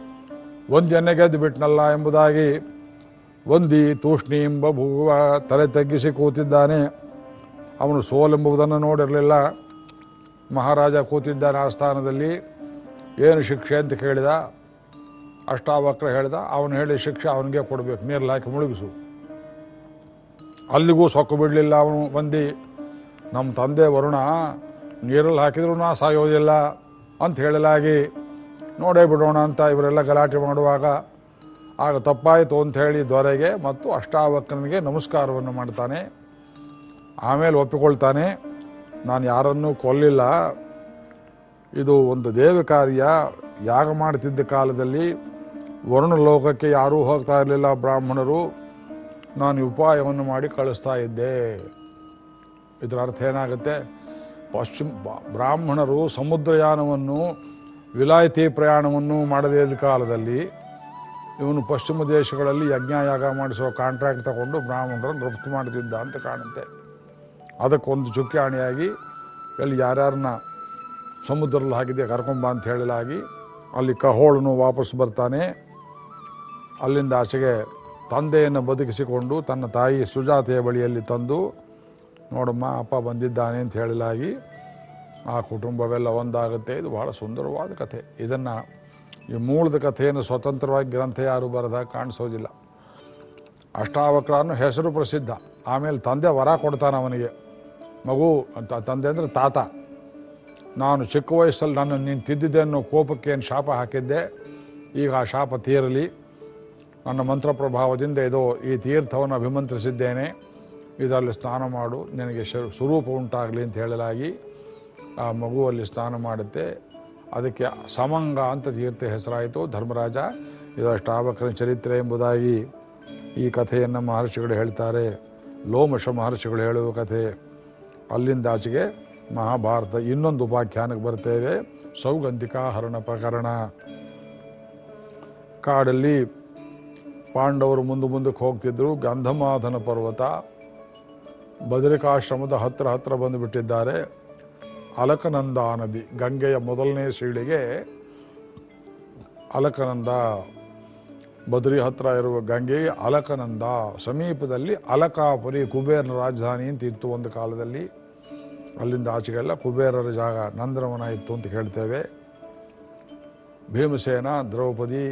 ಒಂದು ಎಣ್ಣೆ ಗೆದ್ದು ಬಿಟ್ನಲ್ಲ ಎಂಬುದಾಗಿ ಒಂದಿ ತೂಷ್ಣೀಂ ಬಭೂವ ತಲೆ ತಗ್ಗಿಸಿ ಕೂತಿದ್ದಾನೆ. ಅವನು ಸೋಲೆಂಬುದನ್ನು ನೋಡಿರಲಿಲ್ಲ. ಮಹಾರಾಜ ಕೂತಿದ್ದಾನೆ ಆ ಸ್ಥಾನದಲ್ಲಿ. ಏನು ಶಿಕ್ಷೆ ಅಂತ ಕೇಳಿದ. ಅಷ್ಟಾವಕ್ರ ಹೇಳಿದ, ಅವನು ಹೇಳಿ ಶಿಕ್ಷೆ ಅವನಿಗೆ ಕೊಡಬೇಕು, ನೀರಲ್ಲಿ ಹಾಕಿ ಮುಳುಗಿಸು. ಅಲ್ಲಿಗೂ ಸೊಕ್ಕು ಬಿಡಲಿಲ್ಲ ಅವನು ಬಂದು ನಮ್ಮ ತಂದೆ ವರುಣ, ನೀರಲ್ಲಿ ಹಾಕಿದ್ರು ನಾ ಸಾಯೋದಿಲ್ಲ ಅಂತ ಹೇಳಲಾಗಿ, ನೋಡೇ ಬಿಡೋಣ ಅಂತ ಇವರೆಲ್ಲ ಗಲಾಟೆ ಮಾಡುವಾಗ ಆಗ ತಪ್ಪಾಯಿತು ಅಂತ ಹೇಳಿ ದೊರೆಗೆ ಮತ್ತು ಅಷ್ಟಾವಕ್ರನಿಗೆ ನಮಸ್ಕಾರವನ್ನು ಮಾಡ್ತಾನೆ. ಆಮೇಲೆ ಒಪ್ಪಿಕೊಳ್ತಾನೆ, ನಾನು ಯಾರನ್ನೂ ಕೊಲ್ಲಿಲ್ಲ. ಇದು ಒಂದು ದೇವ ಕಾರ್ಯ ಯಾಗ ಮಾಡ್ತಿದ್ದ ಕಾಲದಲ್ಲಿ ವರುಣ ಲೋಕಕ್ಕೆ ಯಾರೂ ಹೋಗ್ತಾ ಇರಲಿಲ್ಲ ಬ್ರಾಹ್ಮಣರು. ನಾನು ಉಪಾಯವನ್ನು ಮಾಡಿ ಕಳಿಸ್ತಾ ಇದ್ದೆ. ಇದರ ಅರ್ಥ ಏನಾಗುತ್ತೆ? ಪಶ್ಚಿಮ ಬ್ರಾಹ್ಮಣರು ಸಮುದ್ರಯಾನವನ್ನು, ವಿಲಾಯಿತಿ ಪ್ರಯಾಣವನ್ನು ಮಾಡದೇ ಕಾಲದಲ್ಲಿ ಇವನು ಪಶ್ಚಿಮ ದೇಶಗಳಲ್ಲಿ ಯಜ್ಞ ಯಾಗ ಮಾಡಿಸುವ ಕಾಂಟ್ರಾಕ್ಟ್ ತಗೊಂಡು ಬ್ರಾಹ್ಮಣರನ್ನು ರಫ್ತು ಮಾಡ್ತಿದ್ದ ಅಂತ ಕಾಣುತ್ತೆ. ಅದಕ್ಕೊಂದು ಚುಕ್ಕಾಣಿಯಾಗಿ ಎಲ್ಲಿ ಯಾರ್ಯಾರನ್ನ ಸಮುದ್ರದಲ್ಲಿ ಹಾಕಿದೆ ಕರ್ಕೊಂಬ ಅಂತ ಹೇಳಲಾಗಿ ಅಲ್ಲಿ ಕಹೋಳನು ವಾಪಸ್ ಬರ್ತಾನೆ. ಅಲ್ಲಿಂದ ಆಚೆಗೆ ತಂದೆಯನ್ನು ಬದುಕಿಸಿಕೊಂಡು ತನ್ನ ತಾಯಿ ಸುಜಾತೆಯ ಬಳಿಯಲ್ಲಿ ತಂದು, ನೋಡಮ್ಮ, ಅಪ್ಪ ಬಂದಿದ್ದಾನೆ ಅಂತ ಹೇಳಲಾಗಿ ಆ ಕುಟುಂಬವೆಲ್ಲ ಒಂದಾಗುತ್ತೆ. ಇದು ಬಹಳ ಸುಂದರವಾದ ಕಥೆ. ಇದನ್ನು ಈ ಮೂಲದ ಕಥೆಯನ್ನು ಸ್ವತಂತ್ರವಾಗಿ ಗ್ರಂಥ ಯಾರು ಬರೆದಾಗ ಕಾಣಿಸೋದಿಲ್ಲ. ಅಷ್ಟಾವಕ್ರನು ಹೆಸರು ಪ್ರಸಿದ್ಧ. ಆಮೇಲೆ ತಂದೆ ವರ ಕೊಡ್ತಾನೆ ಅವನಿಗೆ. ಮಗು ಅಂತ ತಂದೆ ಅಂದರೆ ತಾತ. ನಾನು ಚಿಕ್ಕ ವಯಸ್ಸಲ್ಲಿ ನಾನು ನೀನು ತಿದ್ದಿದ್ದೆ ಅನ್ನೋ ಕೋಪಕ್ಕೆ ಏನು ಶಾಪ ಹಾಕಿದ್ದೆ? ಈಗ ಆ ಶಾಪ ತೀರಲಿ. ನನ್ನ ಮಂತ್ರ ಪ್ರಭಾವದಿಂದ ಇದು ಈ ತೀರ್ಥವನ್ನು ಅಭಿಮಂತ್ರಿಸಿದ್ದೇನೆ. ಇದರಲ್ಲಿ ಸ್ನಾನ ಮಾಡು. ನಿನಗೆ ಸ್ವರೂಪ ಉಂಟಾಗಲಿ ಅಂತ ಹೇಳಲಾಗಿ ಆ ಮಗುವಲ್ಲಿ ಸ್ನಾನ ಮಾಡುತ್ತೆ. ಅದಕ್ಕೆ ಸಮಂಗ ಅಂತ ತೀರ್ಥ ಹೆಸರಾಯಿತು. ಧರ್ಮರಾಜ ಇದು ಅಷ್ಟಾವಕ್ರನ ಚರಿತ್ರೆ ಎಂಬುದಾಗಿ ಈ ಕಥೆಯನ್ನು ಮಹರ್ಷಿಗಳು ಹೇಳ್ತಾರೆ. ಲೋಮಶ ಮಹರ್ಷಿಗಳು ಹೇಳುವ ಕಥೆ. ಅಲ್ಲಿಂದ ಆಚೆಗೆ ಮಹಾಭಾರತ ಇನ್ನೊಂದು ಉಪಾಖ್ಯಾನಕ್ಕೆ ಬರ್ತೇವೆ ಸೌಗಂಧಿಕಾ ಹರಣ ಪ್ರಕರಣ. ಕಾಡಲ್ಲಿ ಪಾಂಡವರು ಮುಂದೆ ಮುಂದಕ್ಕೆ ಹೋಗ್ತಿದ್ರು. ಗಂಧಮಾಧನ ಪರ್ವತ ಬದರಿಕಾಶ್ರಮದ ಹತ್ತಿರ ಹತ್ತಿರ ಬಂದುಬಿಟ್ಟಿದ್ದಾರೆ ಅಲಕನಂದ ನದಿ ಗಂಗೆಯ ಮೊದಲನೇ ಸೀಳಿಗೆ ಅಲಕನಂದ, ಬದ್ರಿ ಹತ್ರ ಇರುವ ಗಂಗೆ ಅಲಕನಂದ, ಸಮೀಪದಲ್ಲಿ ಅಲಕಾಪುರಿ ಕುಬೇರನ ರಾಜಧಾನಿ ಅಂತ ಇತ್ತು ಒಂದು ಕಾಲದಲ್ಲಿ. ಅಲ್ಲಿಂದ ಆಚೆಗೆಲ್ಲ ಕುಬೇರರ ಜಾಗ ನಂದನವನ ಇತ್ತು ಅಂತ ಹೇಳ್ತೇವೆ. ಭೀಮಸೇನ, ದ್ರೌಪದಿ,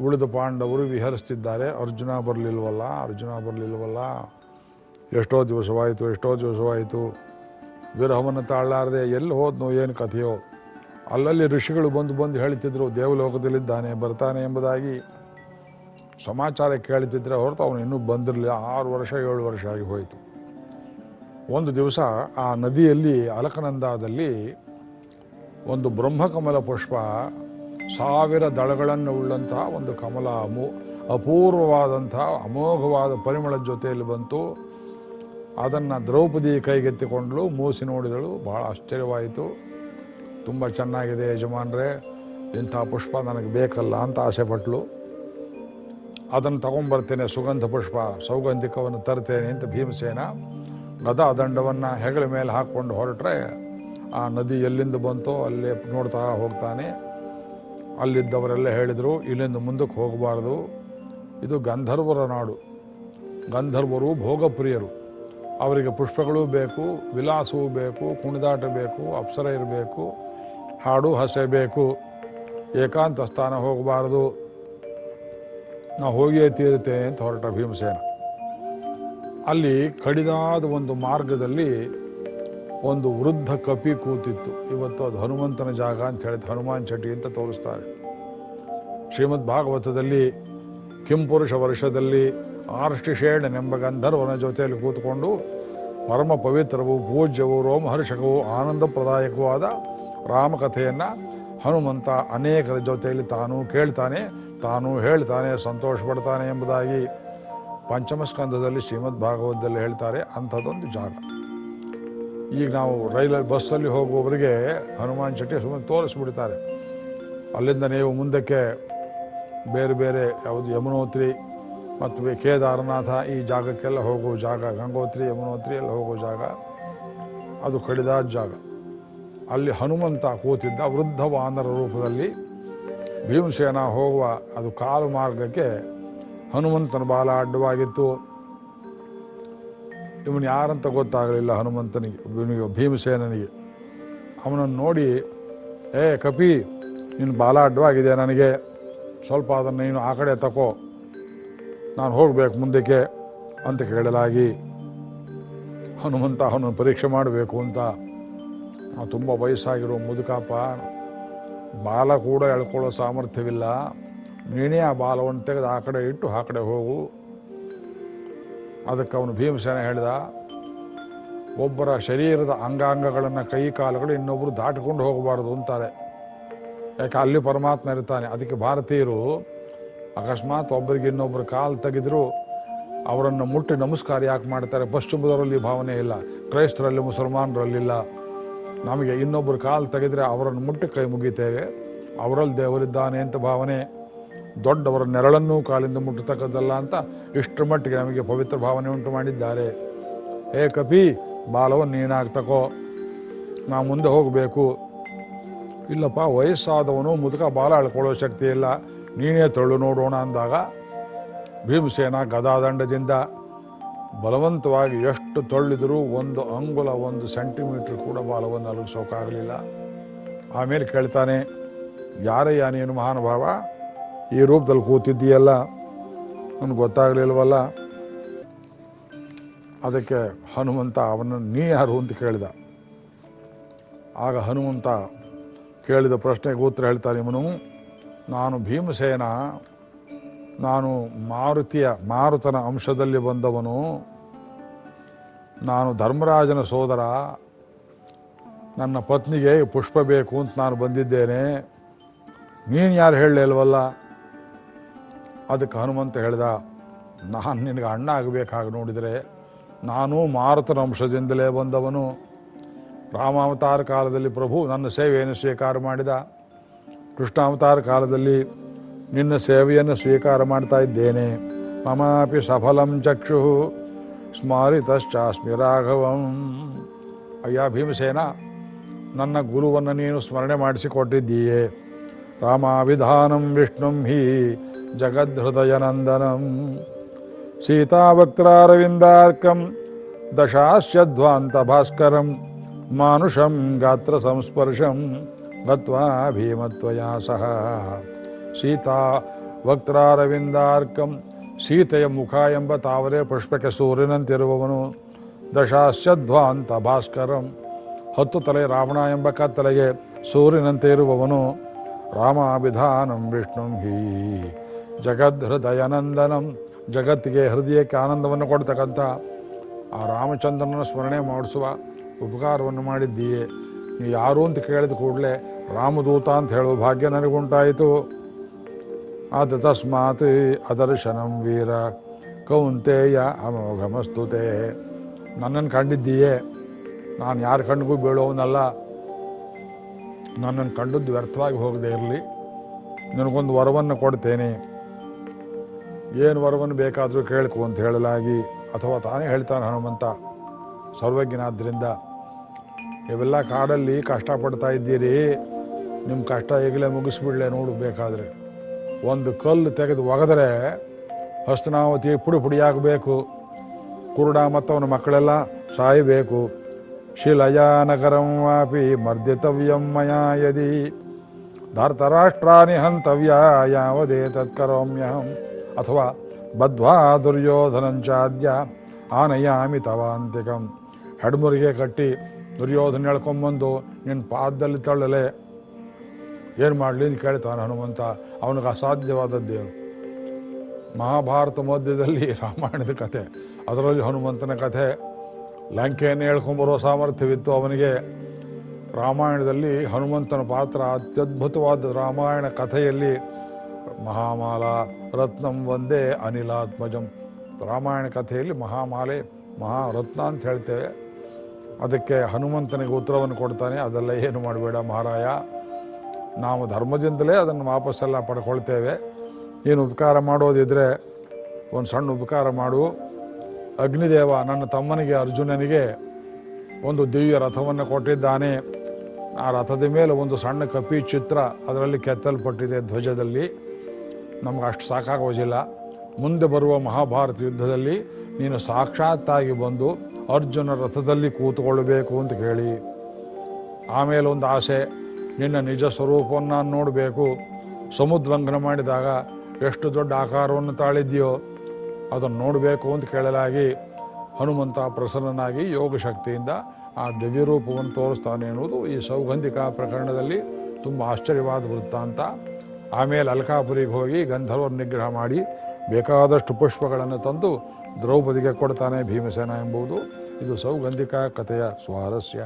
ಉಳಿದ ಪಾಂಡವರು ವಿಹರಿಸ್ತಿದ್ದಾರೆ. ಅರ್ಜುನ ಬರಲಿಲ್ವಲ್ಲ ಅರ್ಜುನ ಬರಲಿಲ್ವಲ್ಲ. ಎಷ್ಟೋ ದಿವಸವಾಯಿತು ಎಷ್ಟೋ ದಿವಸವಾಯಿತು. ವಿರಹವನ್ನು ತಾಳಲಾರದೆ ಎಲ್ಲಿ ಹೋದ್ನೋ ಏನು ಕಥೆಯೋ, ಅಲ್ಲಲ್ಲಿ ಋಷಿಗಳು ಬಂದು ಬಂದು ಹೇಳ್ತಿದ್ರು, ದೇವಲೋಕದಲ್ಲಿದ್ದಾನೆ, ಬರ್ತಾನೆ ಎಂಬುದಾಗಿ. ಸಮಾಚಾರ ಕೇಳ್ತಿದ್ರೆ ಹೊರತು ಅವನು ಇನ್ನೂ ಬಂದಿರಲಿಲ್ಲ. ಆರು ವರ್ಷ, ಏಳು ವರ್ಷ ಆಗಿ ಹೋಯಿತು. ಒಂದು ದಿವಸ ಆ ನದಿಯಲ್ಲಿ, ಅಲಕನಂದಾದಲ್ಲಿ ಒಂದು ಬ್ರಹ್ಮಕಮಲ ಪುಷ್ಪ, ಸಾವಿರ ದಳಗಳನ್ನು ಉಳ್ಳಂತಹ ಒಂದು ಕಮಲ, ಅಮೂ ಅಮೋಘವಾದ ಪರಿಮಳದ ಜೊತೆಯಲ್ಲಿ ಬಂತು. ಅದನ್ನು ದ್ರೌಪದಿ ಕೈಗೆತ್ತಿಕೊಂಡಳು ಮೂಸಿ ನೋಡಿದಳು, ಬಹಳ ಆಶ್ಚರ್ಯವಾಯಿತು. ತುಂಬ ಚೆನ್ನಾಗಿದೆ ಯಜಮಾನ್ರೆ, ಇಂಥ ಪುಷ್ಪ ನನಗೆ ಬೇಕಲ್ಲ ಅಂತ ಆಸೆಪಟ್ಲು. ಅದನ್ನು ತಗೊಂಬರ್ತೇನೆ ಸುಗಂಧ ಪುಷ್ಪ, ಸೌಗಂಧಿಕವನ್ನು ತರ್ತೇನೆ ಅಂತ ಭೀಮಸೇನ ಗದಾ ದಂಡವನ್ನು ಹೆಗಲ ಮೇಲೆ ಹಾಕ್ಕೊಂಡು ಹೊರಟ್ರೆ, ಆ ನದಿ ಎಲ್ಲಿಂದ ಬಂತೋ ಅಲ್ಲೇ ನೋಡ್ತಾ ಹೋಗ್ತಾನೆ. ಅಲ್ಲಿದ್ದವರೆಲ್ಲ ಹೇಳಿದರು, ಇಲ್ಲಿಂದ ಮುಂದಕ್ಕೆ ಹೋಗಬಾರ್ದು. ಇದು ಗಂಧರ್ವರ ನಾಡು. ಗಂಧರ್ವರು ಭೋಗಪ್ರಿಯರು. ಅವರಿಗೆ ಪುಷ್ಪಗಳು ಬೇಕು, ವಿಲಾಸವೂ ಬೇಕು, ಕುಣಿದಾಟ ಬೇಕು, ಅಪ್ಸರ ಇರಬೇಕು, ಹಾಡು ಹಸೆ ಬೇಕು. ಏಕಾಂತ ಸ್ಥಾನ ಹೋಗಬಾರದು. ನಾವು ಹೋಗಿಯೇ ತೀರುತ್ತೇನೆ ಅಂತ ಹೊರಟ ಭೀಮಸೇನ. ಅಲ್ಲಿ ಕಡಿದಾದ ಒಂದು ಮಾರ್ಗದಲ್ಲಿ ಒಂದು ವೃದ್ಧ ಕಪಿ ಕೂತಿತ್ತು. ಇವತ್ತು ಅದು ಹನುಮಂತನ ಜಾಗ ಅಂತ ಹೇಳಿದ ಹನುಮಾನ್ ಚಟಿ ಅಂತ ತೋರಿಸ್ತಾರೆ. ಶ್ರೀಮದ್ ಭಾಗವತದಲ್ಲಿ, ಕಿಂಪುರುಷ ವರ್ಷದಲ್ಲಿ ಆರ್ಷ್ಟಿಷೇಣನೆಂಬ ಗಂಧರ್ವನ ಜೊತೆಯಲ್ಲಿ ಕೂತ್ಕೊಂಡು ಪರಮ ಪವಿತ್ರವು ಪೂಜ್ಯವು ರೋಮಹರ್ಷಕವು ರೋಮಹರ್ಷಕವೂ ಆದ ರಾಮಕಥೆಯನ್ನು ಹನುಮಂತ ಅನೇಕರ ಜೊತೆಯಲ್ಲಿ ತಾನು ಕೇಳ್ತಾನೆ, ತಾನು ಹೇಳ್ತಾನೆ ಸಂತೋಷ ಪಡ್ತಾನೆ ಎಂಬುದಾಗಿ ಪಂಚಮಸ್ಕಂಧದಲ್ಲಿ ಶ್ರೀಮದ್ ಭಾಗವತದಲ್ಲಿ ಹೇಳ್ತಾರೆ ಅಂಥದ್ದೊಂದು ಜಾಗ. ಈಗ ನಾವು ರೈಲಲ್ಲಿ ಬಸ್ಸಲ್ಲಿ ಹೋಗುವವರಿಗೆ ಹನುಮಾನ್ ಚಟ್ಟಿ ಸುಮ್ಮನೆ ತೋರಿಸ್ಬಿಡ್ತಾರೆ. ಅಲ್ಲಿಂದ ನೀವು ಮುಂದಕ್ಕೆ ಬೇರೆ ಬೇರೆ ಯಾವುದು ಯಮುನೋತ್ರಿ ಮತ್ತು ಕೇದಾರನಾಥ ಈ ಜಾಗಕ್ಕೆಲ್ಲ ಹೋಗೋ ಜಾಗ, ಗಂಗೋತ್ರಿ, ಯಮುನೋತ್ರಿ ಎಲ್ಲ ಹೋಗೋ ಜಾಗ. ಅದು ಕಡಿದ ಜಾಗ. ಅಲ್ಲಿ ಹನುಮಂತ ಕೂತಿದ್ದ ವೃದ್ಧ ವಾನರ ರೂಪದಲ್ಲಿ ಭೀಮಸೇನ ಹೋಗುವ, ಅದು ಕಾಲು ಮಾರ್ಗಕ್ಕೆ ಹನುಮಂತನ ಬಾಲ ಅಡ್ಡವಾಗಿತ್ತು. ಇವನು ಯಾರಂತ ಗೊತ್ತಾಗಲಿಲ್ಲ ಹನುಮಂತನಿಗೆ, ಇವನಿಗೆ, ಭೀಮಸೇನನಿಗೆ. ಅವನನ್ನು ನೋಡಿ, ಏ ಕಪಿ, ನಿನ್ನ ಬಾಲ ಅಡ್ಡವಾಗಿದೆ ನನಗೆ? ಸ್ವಲ್ಪ ಅದನ್ನು ನೀನು ಆ ಕಡೆ ತಕೋ. ನಾನು ಹೋಗಬೇಕು ಮುಂದಕ್ಕೆ ಅಂತ ಕೇಳಲಾಗಿ, ಹನುಮಂತ ಅವನನ್ನು ಪರೀಕ್ಷೆ ಮಾಡಬೇಕು ಅಂತ. ನಾವು ತುಂಬ ವಯಸ್ಸಾಗಿರೋ ಮುದುಕಪ್ಪ, ಬಾಲ ಕೂಡ ಎಳ್ಕೊಳ್ಳೋ ಸಾಮರ್ಥ್ಯವಿಲ್ಲ. ನೀನೇ ಆ ಬಾಲವನ್ನು ತೆಗೆದು ಆ ಕಡೆ ಇಟ್ಟು ಆ ಕಡೆ ಹೋಗು. ಅದಕ್ಕೆ ಅವನು ಭೀಮಸೇನ ಹೇಳಿದ, ಒಬ್ಬರ ಶರೀರದ ಅಂಗಾಂಗಗಳನ್ನು ಕೈ ಕಾಲುಗಳು ಇನ್ನೊಬ್ಬರು ದಾಟಿಕೊಂಡು ಹೋಗಬಾರ್ದು ಅಂತಾರೆ. ಯಾಕೆ, ಅಲ್ಲಿ ಪರಮಾತ್ಮ ಇರ್ತಾನೆ, ಅದಕ್ಕೆ ಭಾರತೀಯರು ಅಕಸ್ಮಾತ್ ಒಬ್ಬರಿಗೆ ಇನ್ನೊಬ್ಬರು ಕಾಲು ತೆಗೆದ್ರು, ಅವರನ್ನು ಮುಟ್ಟಿ ನಮಸ್ಕಾರ ಯಾಕೆ ಮಾಡ್ತಾರೆ? ಪಶ್ಚಿಮದವರಲ್ಲಿ ಭಾವನೆ ಇಲ್ಲ, ಕ್ರೈಸ್ತರಲ್ಲಿ ಮುಸಲ್ಮಾನರಲ್ಲಿಲ್ಲ. ನಮಗೆ ಇನ್ನೊಬ್ಬರು ಕಾಲು ತೆಗೆದ್ರೆ ಅವರನ್ನು ಮುಟ್ಟಿ ಕೈ ಮುಗಿತೇವೆ. ಅವರಲ್ಲಿ ದೇವರಿದ್ದಾನೆ ಅಂತ ಭಾವನೆ. ದೊಡ್ಡವರ ನೆರಳನ್ನು ಕಾಲಿಂದ ಮುಟ್ಟತಕ್ಕದ್ದಲ್ಲ ಅಂತ ಇಷ್ಟರ ಮಟ್ಟಿಗೆ ನಮಗೆ ಪವಿತ್ರ ಭಾವನೆ ಉಂಟು ಮಾಡಿದ್ದಾರೆ. ಹೇ ಕಪಿ, ಬಾಲವನ್ನು ನೀನಾಗ್ತಕೋ ನಾವು ಮುಂದೆ ಹೋಗಬೇಕು. ಇಲ್ಲಪ್ಪ, ವಯಸ್ಸಾದವನು ಮುದುಕ ಬಾಲ ಅಳ್ಕೊಳ್ಳೋ ಶಕ್ತಿ ಇಲ್ಲ. ನೀನೇ ತಳ್ಳು ನೋಡೋಣ ಅಂದಾಗ ಭೀಮಸೇನ ಗದಾದಂಡದಿಂದ ಬಲವಂತವಾಗಿ ಎಷ್ಟು ತಳ್ಳಿದರೂ ಒಂದು ಅಂಗುಲ ಒಂದು ಸೆಂಟಿಮೀಟ್ರ್ ಕೂಡ ಬಾಲವನ್ನು ಅಲಗಿಸೋಕ್ಕಾಗಲಿಲ್ಲ ಆಮೇಲೆ ಕೇಳ್ತಾನೆ, ಯಾರಯ್ಯ ನೀನು ಮಹಾನುಭಾವ? ಈ ರೂಪದಲ್ಲಿ ಕೂತಿದ್ದೀಯಲ್ಲ? ನನಗೆ ಗೊತ್ತಾಗಲಿಲ್ವಲ್ಲ? ಅದಕ್ಕೆ ಹನುಮಂತ ಅವನನ್ನು, ನೀ ಯಾರು? ಅಂತ ಕೇಳಿದ. ಆಗ ಹನುಮಂತ ಕೇಳಿದ ಪ್ರಶ್ನೆಗೆ ಉತ್ತರ ಹೇಳ್ತಾನೆ, ಇವನು ನಾನು ಭೀಮಸೇನ, ನಾನು ಮಾರುತಿಯ, ಮಾರುತನ ಅಂಶದಲ್ಲಿ ಬಂದವನು. ನಾನು ಧರ್ಮರಾಜನ ಸೋದರ. ನನ್ನ ಪತ್ನಿಗೆ ಪುಷ್ಪ ಬೇಕು ಅಂತ ನಾನು ಬಂದಿದ್ದೇನೆ. ನೀನು ಯಾರು ಹೇಳಲಿಲ್ವಲ್ಲ ಅದಕ್ಕೆ ಹನುಮಂತ ಹೇಳ್ದ, ನಾನು ನಿನಗೆ ಅಣ್ಣ ಆಗಬೇಕಾಗಿ ನೋಡಿದರೆ ನಾನು ಮಾರುತನ ಅಂಶದಿಂದಲೇ ಬಂದವನು. ರಾಮಾವತಾರ ಕಾಲದಲ್ಲಿ ಪ್ರಭು ನನ್ನ ಸೇವೆಯನ್ನು ಸ್ವೀಕಾರ ಮಾಡಿದ. ಕೃಷ್ಣಾವತಾರ ಕಾಲದಲ್ಲಿ ನಿನ್ನ ಸೇವೆಯನ್ನು ಸ್ವೀಕಾರ ಮಾಡ್ತಾ ಇದ್ದೇನೆ. ಮಮಾಪಿ ಸಫಲಂ ಚಕ್ಷು ಸ್ಮಾರಿತಶ್ಚಾಸ್ಮಿ ರಾಘವಂ. ಅಯ್ಯ ಭೀಮಸೇನ, ನನ್ನ ಗುರುವನ್ನು ನೀನು ಸ್ಮರಣೆ ಮಾಡಿಸಿಕೊಟ್ಟಿದ್ದೀಯೆ. ರಾಮಾವಿಧಾನಂ ವಿಷ್ಣುಂ ಹಿ ಜಗದ್ಹೃದಯನಂದನಂ. ಸೀತಾವಕ್ತಾರವಿಂದಾರ್ಕಂ ದಶಾಶ್ಯಧ್ವಾಂತ ಭಾಸ್ಕರಂ ಮಾನುಷಂ ಗಾತ್ರ ಸಂಸ್ಪರ್ಶಂ ಗತ್ವಾ ಭೀಮತ್ವಯಾ ಸಹ. ಸೀತಾ ವಕ್ತಾರವಿಂದಾರ್ಕಂ ಸೀತೆಯ ಮುಖ ಎಂಬ ತಾವರೇ ಪುಷ್ಪಕ್ಕೆ ಸೂರ್ಯನಂತಿರುವವನು. ದಶಾಸ್ಯಧ್ವಾಂತ ಭಾಸ್ಕರಂ ಹತ್ತು ತಲೆ ರಾವಣ ಎಂಬ ಕತ್ತಲೆಗೆ ಸೂರ್ಯನಂತೆ ಇರುವವನು ರಾಮಾಭಿಧಾನಂ ವಿಷ್ಣುಂ ಹಿ. ಜಗದ್ಹೃದಯನಂದನಂ ಜಗತ್ತಿಗೆ ಹೃದಯಕ್ಕೆ ಆನಂದವನ್ನು ಕೊಡ್ತಕ್ಕಂಥ ಆ ರಾಮಚಂದ್ರನ ಸ್ಮರಣೆ ಮಾಡಿಸುವ ಉಪಕಾರವನ್ನು ಮಾಡಿದ್ದೀಯೆ. ನೀ ಯಾರು ಅಂತ ಕೇಳಿದ ಕೂಡಲೇ ರಾಮದೂತ ಅಂತ ಹೇಳೋ ಭಾಗ್ಯ ನನಗುಂಟಾಯಿತು. ಆದ ತಸ್ಮಾತ್ ಅದರ್ಶನಂ ವೀರ. ಕೌಂತೆಯ ಅಮೋಘಮಸ್ತುತೆ. ನನ್ನನ್ನು ಕಂಡಿದ್ದೀಯೇ? ನಾನು ಯಾರ ಕಣ್ಣಿಗೂ ಬೀಳೋವನ್ನಲ್ಲ ನನ್ನನ್ನು ಕಂಡದ್ದು ವ್ಯರ್ಥವಾಗಿ ಹೋಗದೆ ಇರಲಿ. ನಿನಗೊಂದು ವರವನ್ನು ಕೊಡ್ತೇನೆ. ಏನು ವರವನ್ನು ಬೇಕಾದರೂ ಕೇಳ್ಕೊ ಅಂತ ಹೇಳಲಾಗಿ. ಅಥವಾ ತಾನೇ ಹೇಳ್ತಾನೆ ಹನುಮಂತ. ಸರ್ವಜ್ಞನಾದ್ದರಿಂದ ಇವೆಲ್ಲ ಕಾಡಲ್ಲಿ ಕಷ್ಟಪಡ್ತಾ ಇದ್ದೀರಿ. ನಿಮ್ಮ ಕಷ್ಟ ಈಗಲೇ ಮುಗಿಸ್ಬಿಡ್ಲೆ ನೋಡು ಬೇಕಾದರೆ. ಒಂದು ಕಲ್ಲು ತೆಗೆದು ಒಗೆದ್ರೆ ಹಸ್ತನಾವತಿ ಪುಡಿ ಪುಡಿಯಾಗಬೇಕು ಕುರುಡ ಮತ್ತು ಅವನ ಮಕ್ಕಳೆಲ್ಲ ಸಾಯಬೇಕು. ಶಿಲಯಾ ನಗರಂ ವಾಪಿ ಮರ್ದಿತವ್ಯಂ ಮಯಾ ಯದಿ ಧಾರ್ತರಾಷ್ಟ್ರಾನಿ ಹಂತವ್ಯ ಯಾವುದೇ ತತ್ಕರೋಮ್ಯಹಂ. ಅಥವಾ ಬದ್ವಾ ದುರ್ಯೋಧನಂಚಾದ್ಯ ಆನಯಾಮಿ ತವಾಂತಿಕಂ. ಹೆಡ್ಮುರಿಗೆ ಕಟ್ಟಿ ದುರ್ಯೋಧನ ಹೇಳ್ಕೊಂಬಂದು ನಿನ್ನ ಪಾದದಲ್ಲಿ ತಳ್ಳಲೆ. ಏನು ಮಾಡಲಿ ಅಂತ ಕೇಳ್ತಾನೆ ಹನುಮಂತ. ಅವನಿಗೆ ಅಸಾಧ್ಯವಾದದ್ದೇನು ಮಹಾಭಾರತ ಮಧ್ಯದಲ್ಲಿ ರಾಮಾಯಣದ ಕಥೆ ಅದರಲ್ಲಿ ಹನುಮಂತನ ಕಥೆ ಲಂಕೆಯನ್ನು ಹೇಳ್ಕೊಂಬರೋ ಸಾಮರ್ಥ್ಯವಿತ್ತು ಅವನಿಗೆ. ರಾಮಾಯಣದಲ್ಲಿ ಹನುಮಂತನ ಪಾತ್ರ ಅತ್ಯದ್ಭುತವಾದ ರಾಮಾಯಣ ಕಥೆಯಲ್ಲಿ ಮಹಾಮಾಲ ರತ್ನಂ ಒಂದೇ ಅನಿಲಾತ್ಮಜಂ. ರಾಮಾಯಣ ಕಥೆಯಲ್ಲಿ ಮಹಾಮಾಲೆ, ಮಹಾರತ್ನ ಅಂತ ಹೇಳ್ತೇವೆ. ಅದಕ್ಕೆ ಹನುಮಂತನಿಗೆ ಉತ್ತರವನ್ನು ಕೊಡ್ತಾನೆ. ಅದೆಲ್ಲ ಏನು ಮಾಡಬೇಡ ಮಹಾರಾಯ. ನಾವು ಧರ್ಮದಿಂದಲೇ ಅದನ್ನು ವಾಪಸ್ಸೆಲ್ಲ ಪಡ್ಕೊಳ್ತೇವೆ. ಏನು ಉಪಕಾರ ಮಾಡೋದಿದ್ರೆ ಒಂದು ಸಣ್ಣ ಉಪಕಾರ ಮಾಡು. ಅಗ್ನಿದೇವ ನನ್ನ ತಮ್ಮನಿಗೆ, ಅರ್ಜುನನಿಗೆ ಒಂದು ದಿವ್ಯ ರಥವನ್ನು ಕೊಟ್ಟಿದ್ದಾನೆ. ಆ ರಥದ ಮೇಲೆ ಒಂದು ಸಣ್ಣ ಕಪಿ ಚಿತ್ರ ಅದರಲ್ಲಿ ಕೆತ್ತಲ್ಪಟ್ಟಿದೆ ಧ್ವಜದಲ್ಲಿ. ನಮ್ಗೆ ಅಷ್ಟು ಸಾಕಾಗೋದಿಲ್ಲ. ಮುಂದೆ ಬರುವ ಮಹಾಭಾರತ ಯುದ್ಧದಲ್ಲಿ ನೀನು ಸಾಕ್ಷಾತ್ತಾಗಿ ಬಂದು ಅರ್ಜುನ ರಥದಲ್ಲಿ ಕೂತ್ಕೊಳ್ಬೇಕು ಅಂತ ಕೇಳಿ. ಆಮೇಲೆ ಒಂದು ಆಸೆ. ನಿನ್ನ ನಿಜ ಸ್ವರೂಪವನ್ನು ನಾನು ನೋಡಬೇಕು. ಸಮುದ್ರಂಘನ ಮಾಡಿದಾಗ ಎಷ್ಟು ದೊಡ್ಡ ಆಕಾರವನ್ನು ತಾಳಿದ್ಯೋ ಅದನ್ನು ನೋಡಬೇಕು ಅಂತ ಕೇಳಲಾಗಿ ಹನುಮಂತ ಪ್ರಸನ್ನನಾಗಿ ಯೋಗ ಶಕ್ತಿಯಿಂದ ಆ ದಿವ್ಯ ರೂಪವನ್ನು ತೋರಿಸ್ತಾನೆ ಎನ್ನುವುದು ಈ ಸೌಗಂಧಿಕ ಪ್ರಕರಣದಲ್ಲಿ ತುಂಬ ಆಶ್ಚರ್ಯವಾದ ವೃತ್ತಾಂತ ಆಮೇಲೆ ಅಲ್ಕಾಪುರಿಗೆ ಹೋಗಿ ಗಂಧರ್ವರ ನಿಗ್ರಹ ಮಾಡಿ ಬೇಕಾದಷ್ಟು ಪುಷ್ಪಗಳನ್ನು ತಂದು ದ್ರೌಪದಿಗೆ ಕೊಡ್ತಾನೆ ಭೀಮಸೇನ ಎಂಬುದು ಇದು ಸೌಗಂಧಿಕ ಕಥೆಯ ಸ್ವಾರಸ್ಯ.